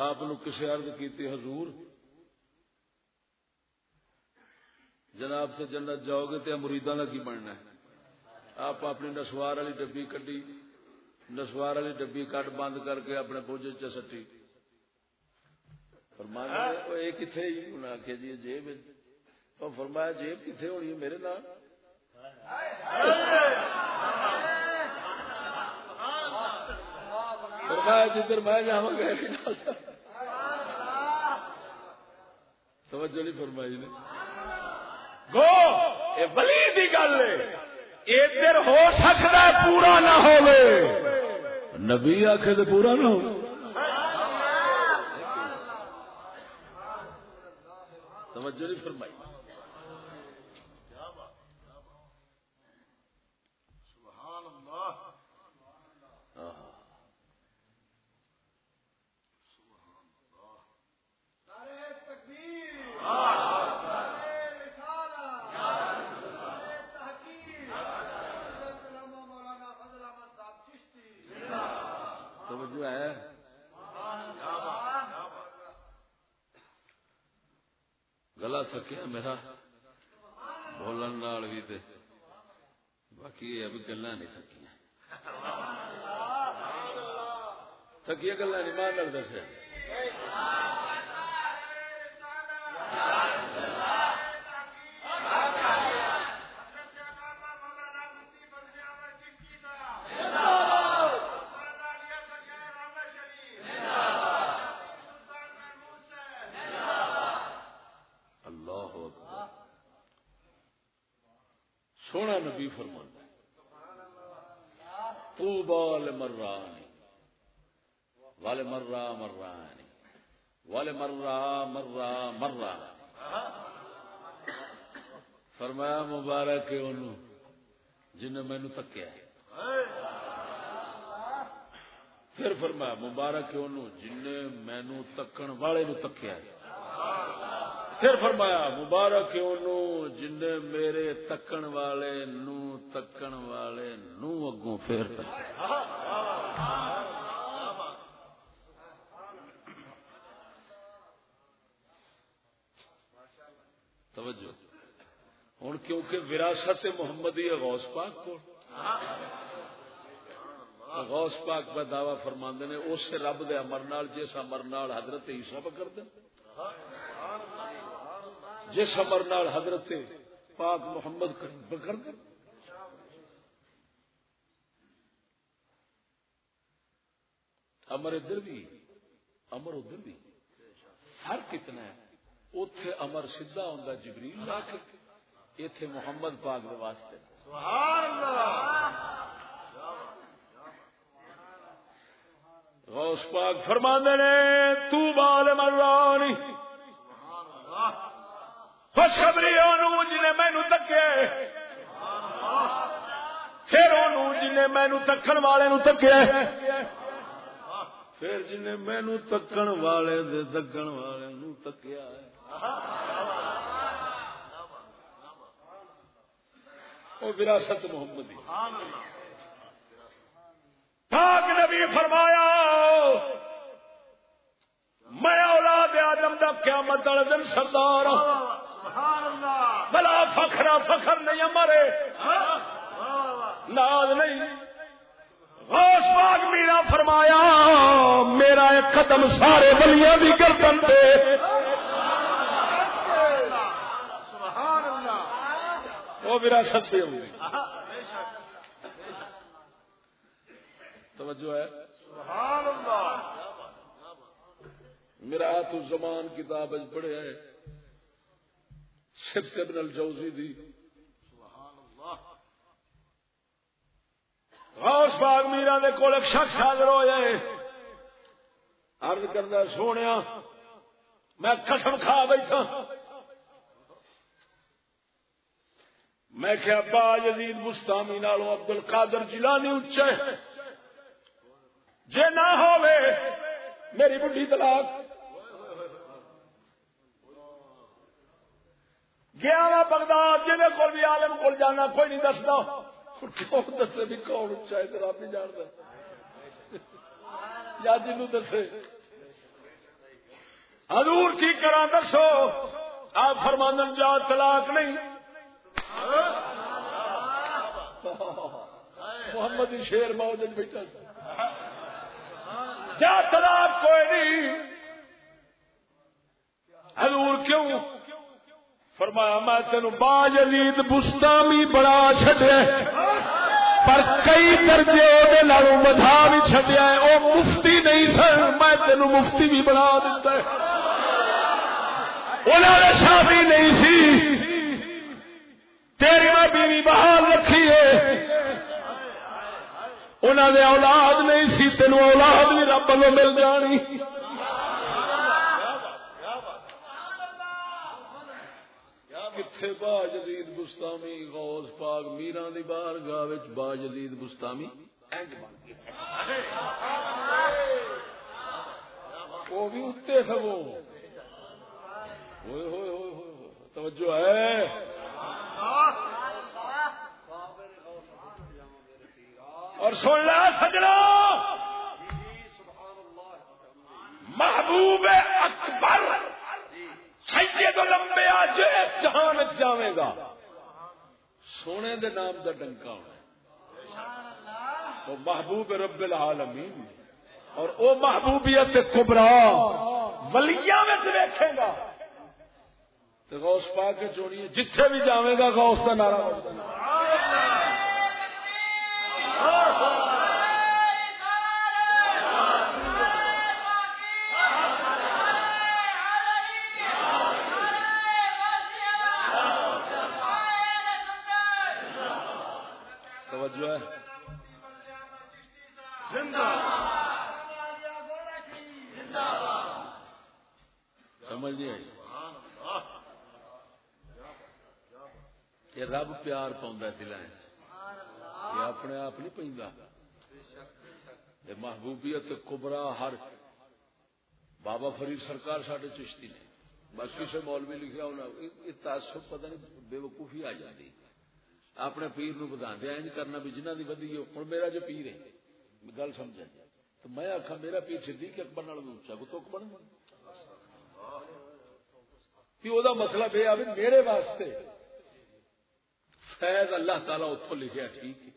آپ کسی عرض کی حضور، جناب سے جنت جاؤ گے تو مریداں کا کی بننا ہے؟ آپ اپنی نسوار والی ڈبی کڈی، نسوار والی ڈبی کٹ بند کر کے اپنے بوجھ چ سٹی۔ فرمایا کتنے انہیں آخیا جی جیب فرمایا، جیب کتنے ہونی ہے؟ میرے نام فرمایا، جدھر میں جا گا توجہ نہیں فرمائی نے۔ گو یہ بلی کی گل ادھر ہو سکتا پورا نہ ہو نبی آخ پورا نہ ہو توجہ نہیں فرمائی میرا بولن بھی تے باقی اب گلا نہیں تھکیا تھکیے گلا نہیں مان دسے سونا نبی فرمان تو بال مرانی والے مرا مرانی والے مرا مرا مرا فرمایا مبارک ان جن مینو تکیا پھر فرمایا مبارک ان جن مینو تکن والے نو تکیا پھر فرمایا، مبارک جن میرے تکن والے نو تکن والے نو اگوں پھر توجہ۔ ہوں کیونکہ وراثت محمدی غوث پاک کو غوث پاک کا دعوی فرماندے نے، اس رب دے امر نال، جس امر نال حضرت عیسیٰ کر دیں جس امر نال حضرت پاک محمد کر دیں امر ادھر بھی، امر ادھر بھی۔ فرق کتنا ہے۔ اتے امر سیدا ہوں جبریل لا کے۔ اتے محمد پاک کے واسطے۔ غوث پاک فرما نے، تو بال مرانی خوشخبری جنہیں مینو تکے۔ پھر جنہیں مینو تکن والے نو تکے۔ پھر جنہیں مینو تکن والے دے تکن والے نو تکیا۔ وہ وراثت محمدی۔ پاک نبی فرمایا میں اولاد آدم دا قیامت والے دن سردار بلا فخرا فخر نہیں مرے ناز نہیں۔ غوث باغ میرا فرمایا میرا ایک قدم سارے بلیاں بھی گردن پہ وہ میرا سچے ہوں۔ توجہ ہے۔ سبحان اللہ۔ میرا تو زمان کتاب پڑھے ہے سبت ابن الجوزی دی۔ غوث باغ میرا دے کول ایک شخص حاضر ہو جائے عرض کرنا سونے میں قسم کھا بیٹھا۔ میں کہ ابا یزید مستامی نالو عبد القادر جیلانی اچے جے نہ ہوئے میری بڑھی طلاق۔ گیا وا بغداد جی کو بھی عالم کو جانا، کوئی نہیں دستا کیوں دسے بھی کون اچھا ہے آپ نہیں جانتا یا جنو دسے۔ حضور کی کرا دسو، آپ فرماندن جا طلاق نہیں۔ محمد شیر موج بیٹھا جا طلاق کوئی نہیں؟ حضور کیوں؟ فرمایا، میں تین باج عید بستامی بڑا چڈیا پر کئی درجے وہ بدھا بھی چڈیا وہ مفتی نہیں سر میں تین مفتی بھی بنا دیتا انہوں نے شادی نہیں سی۔ تیری میں بیوی بحال رکھی ہے۔ انہوں نے اولاد نہیں سی تین اولاد بھی رب کو مل جانی۔ کتنے با جدید گستامی غوث پاک میرا دی بار گاہ با جدید وہ بھی اتنے سگو توجہ ہے۔ اور سن لا سجنا۔ محبوب اکبر سید لمبے اج اس جہان جاوے گا۔ سونے دے نام دا ڈنکا ہونا۔ وہ محبوب رب العالمین۔ اور او محبوبیت کبرا۔ ولییا میں دیکھے گا۔ غوث پا کے چوڑیے جتھے بھی جاوے گا، غوث کا نعرہ۔ یہ رب پیار پاؤں دل یہ اپنے آپ نہیں پہ محبوبیت کبرا ہر بابا فرید سرکار سڈے چشتی نے۔ بس کسی مولوی لکھا ہونا یہ تعصب پتہ نہیں بے وقوفی آ جاتی اپنے پیر نو بتا دیا انج کرنا بھی جنہ کی ودی ہوں میرا جو پیر ہے گل سمجھا جی۔ تو میں آخا میرا پیر صدیق اکبر نال اچا کو تو بن وہ مطلب یہ میرے واسطے فیض اللہ تعالیٰ اتوں لکھا ٹھیک ہے۔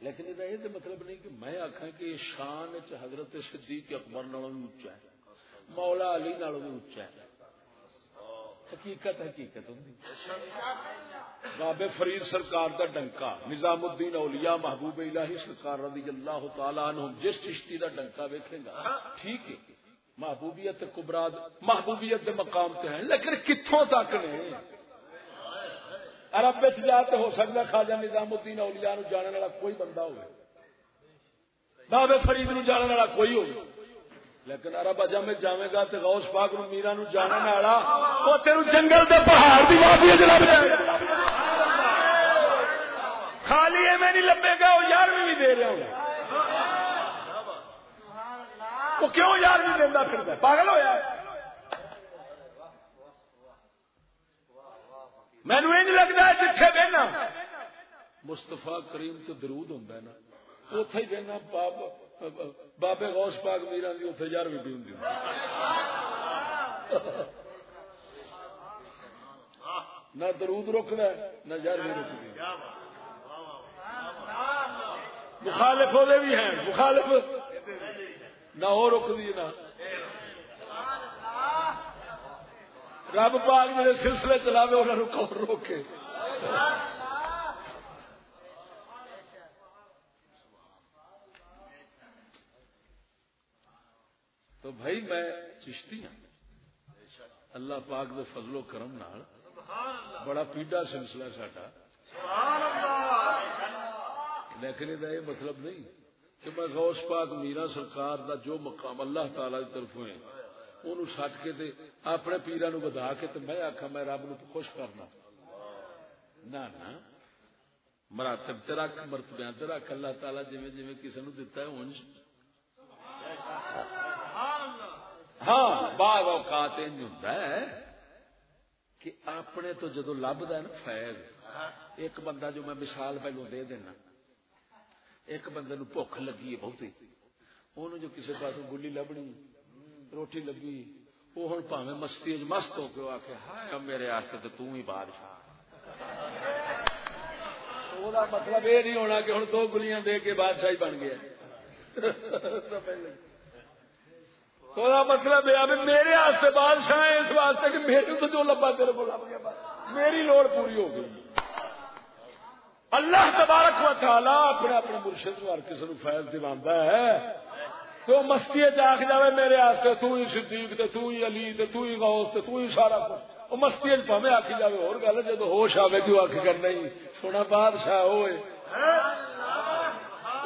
لیکن یہ مطلب نہیں کہ میں آخا کہ شان چ حضرت صدیق اکبر نالوں بھی اچا ہے، مولا علی نالوں بھی اچا ہے۔ حقیقت حقیقت بابے فرید سرکار کا ڈنکا نظام الدین اولیاء محبوب الہی سرکار رضی اللہ تعالیٰ عنہ جس چشتی کا ڈنکا ویکھے گا، ٹھیک ہے۔ محبوبیت کبراد محبوبیت دے مقام تے ہیں، لیکن کتوں تک نے؟ عرب جا تو ہو سکتا خواجہ نظام الدین اولیاء نو جاننے والا کوئی بندہ ہوگا بابے فرید نو جاننے والا کوئی ہوگا لیکن ارب اجا میں جائے گا تو غوث پاک نو میرا نو جاننے والا وہ تیرو جنگل دے پہاڑ دی وادی جناب۔ خالی ہے، میں نہیں لبے گا، وہ یار بھی دے رہا ہوں وہ کیوں یار بھی دینا پھر؟ پاگل ہوا مینو یہ لگتا ہے جتھے بہنا۔ مستفا کریم تو درود ہوں نا۔ اتے ہی بہنا بابے غوث پاک میرا دی اتنے یار بھی ہوں نہ درود رکنا نہ یار بھی رکتی مخالف وہ بھی ہیں، مخالف۔ نہ وہ رکتی نہ رب پاک میرے سلسلے چلاوے انہوں روکے۔ تو بھائی میں چشتی ہوں اللہ پاک دے فضل و کرم نال بڑا پیڈا سلسلہ ساڈا۔ لیکن یہ مطلب نہیں کہ میں غوث پاک میرا سرکار دا جو مقام اللہ تعالی کی طرف ہے انہوں سٹ کے تے اپنے پیرا نو بدا کے تے میں آخا میں رب نو خوش کرنا نہ نہ مراتب تے رکھ مرتبہ تے رکھ اللہ تعالی جویں جویں کسی نو دتا ہے اونج ہاں بعض اوقات ہوتا ہے کہ اپنے تو جدو لبد ہے نا فیض ایک بندہ جو میں مثال پہلو دے دینا ایک بندے نو بھوک لگی ہے بہت انہوں جو کسی پاس گلی لبنی روٹی لگی، وہ ہوں پاوے مستی مست ہو کے آ کے ہائے میرے آستے تو توں ہی بادشاہ مطلب یہ نہیں ہونا کہ ہوں دو گلیاں دے کے بادشاہی بن گیا مطلب یہ میرے بادشاہ اس واسطے کہ میرے تو جو لبا تیرے کو لب گیا میری لوڑ پوری ہو گئی۔ اللہ تبارک و تعالی اپنے اپنے مرشد ہر کسی نو فیض دلا ہے۔ تو مستی چاک جائے میرے آستے، تو ہی صدیق تے، تو ہی علی تے، تو ہی غوث تے، تو ہی سارا کچھ۔ وہ مستی پاوے آخی جائے اور گل جب ہوش آئے کیوں آخ کر نہیں، سونا بادشاہ ہوئے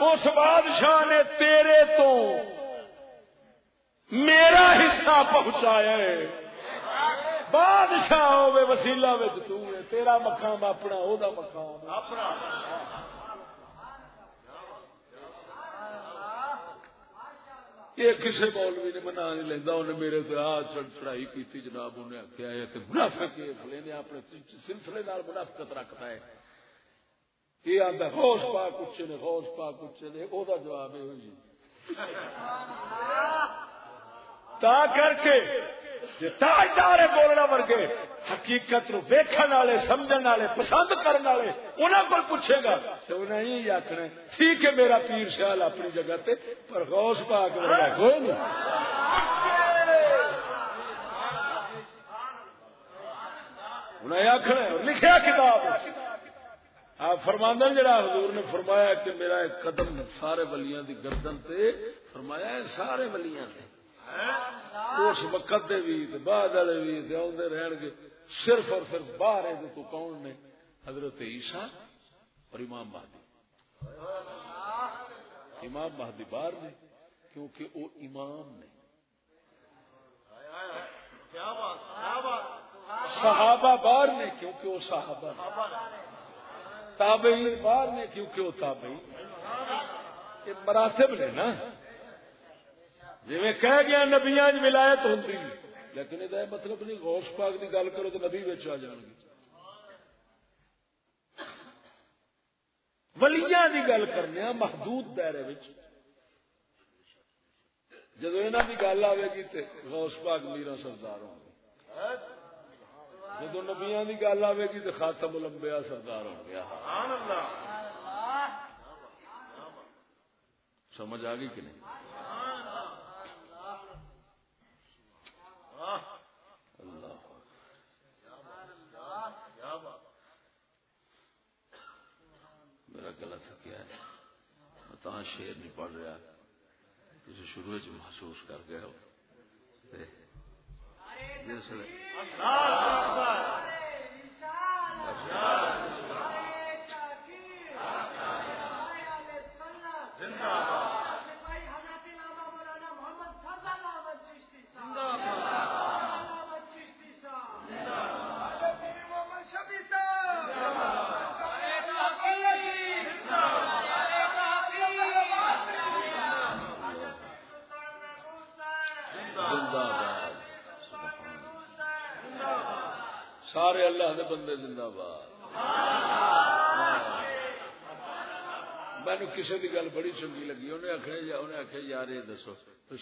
اس بادشاہ نے تیرے تو میرا حصہ پہنچایا ہے بادشاہ ہوے وسیلہ وچ تو تیرا مقام اپنا وہ مقام اپنا۔ یہ کسی مولوی نے منا نہیں لینا انہیں میرے سے آ چڑھائی کی جناب انہیں آخیا ہے کہ منافق نے اپنے سلسلے نال منافقت رکھتا ہے۔ یہ آتا ہوش پا کچھ نے ہوش پا کچھ نے وہ جواب یہ ہوئی تا کر کے تاجدار بولنا ورگے حقیقت نو ویکھن والے سمجھن والے پسند کرنے والے انہوں کو پوچھے گا تو انہیں یہ آخنا ٹھیک ہے میرا پیر سیال اپنی جگہ تے پر غوث پاک ورگا کوئی نہیں۔ انہیں آخنا لکھیا کتاب آپ فرماندہ جڑا حضور نے فرمایا کہ میرا ایک قدم سارے ولیاں دی گردن تے فرمایا سارے ولیاں تے۔ اس وقت دے بھی بعد والے بھی آدھے رہن گے۔ صرف اور صرف باہر ہے تو کون نے؟ حضرت عیسیٰ اور امام مہدی۔ امام مہدی باہر نے، کیونکہ وہ امام نے۔ صحابہ باہر نے، کیونکہ وہ صحابہ تابعین باہر نے، کیونکہ وہ تابعین۔ یہ مراتب نے نا۔ جی کہہ گیا نبیا ولایت ہوں لیکن یہ مطلب نہیں، غوث پاک کی گل کرو تو نبی بچ آ جان گے۔ ولیاں کی گل کرنے محدود دائرے جدو یہاں کی گل آئے گی تو غوث پاک میرا سردار ہوں گے۔ جدو نبیا کی گل آئے گی تو خاتم لمبیا سردار ہو گیا سمجھ آ گئی کہ نہیں؟ اللہ میرا گلا تھکیا ہے۔ میں تو شیر نہیں پڑھ رہا۔ تھی شروع چ محسوس کر گئے ہو جس سارے اللہ دے بندے زندہ باد. ہاں. مینو کسی کی گل بڑی چنگی لگی، انہیں آخیا انہیں آخیا یار یہ دسو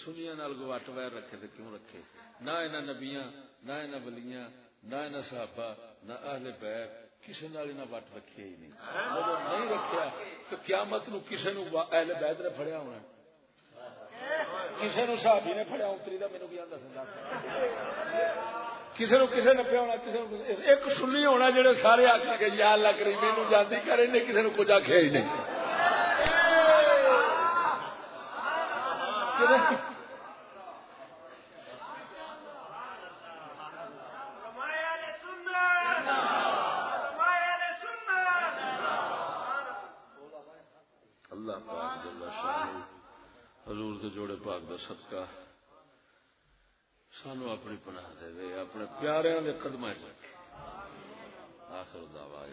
سنیا نال گوٹ ویر رکھے تو کیوں رکھے؟ نہ یہاں نبیا نہ یہاں بلیاں نہ یہاں صحابہ، نہ اہل بیر کسی نال وٹ رکھے ہی نہیں۔ جب نہیں رکھیا تو قیامت نو کسی نو اہل بیت نے فڑیا ہونا۔ کسی نو صحابی نے فڑیا اتری کا مینو کیا دس کسی نو کسی نے ہونا کسی ایک سنی ہونا جڑے سارے آخر کے یا اللہ کری مینو جاتی کرے نہیں کسی نے کچھ آخیا ہی نہیں۔ اللہ پاک حضور کے جوڑے پاک دا صدقہ۔ سانو اپنی پناہ دے اپنے پیاروں کے قدم چ رکھے۔ آخر دعوا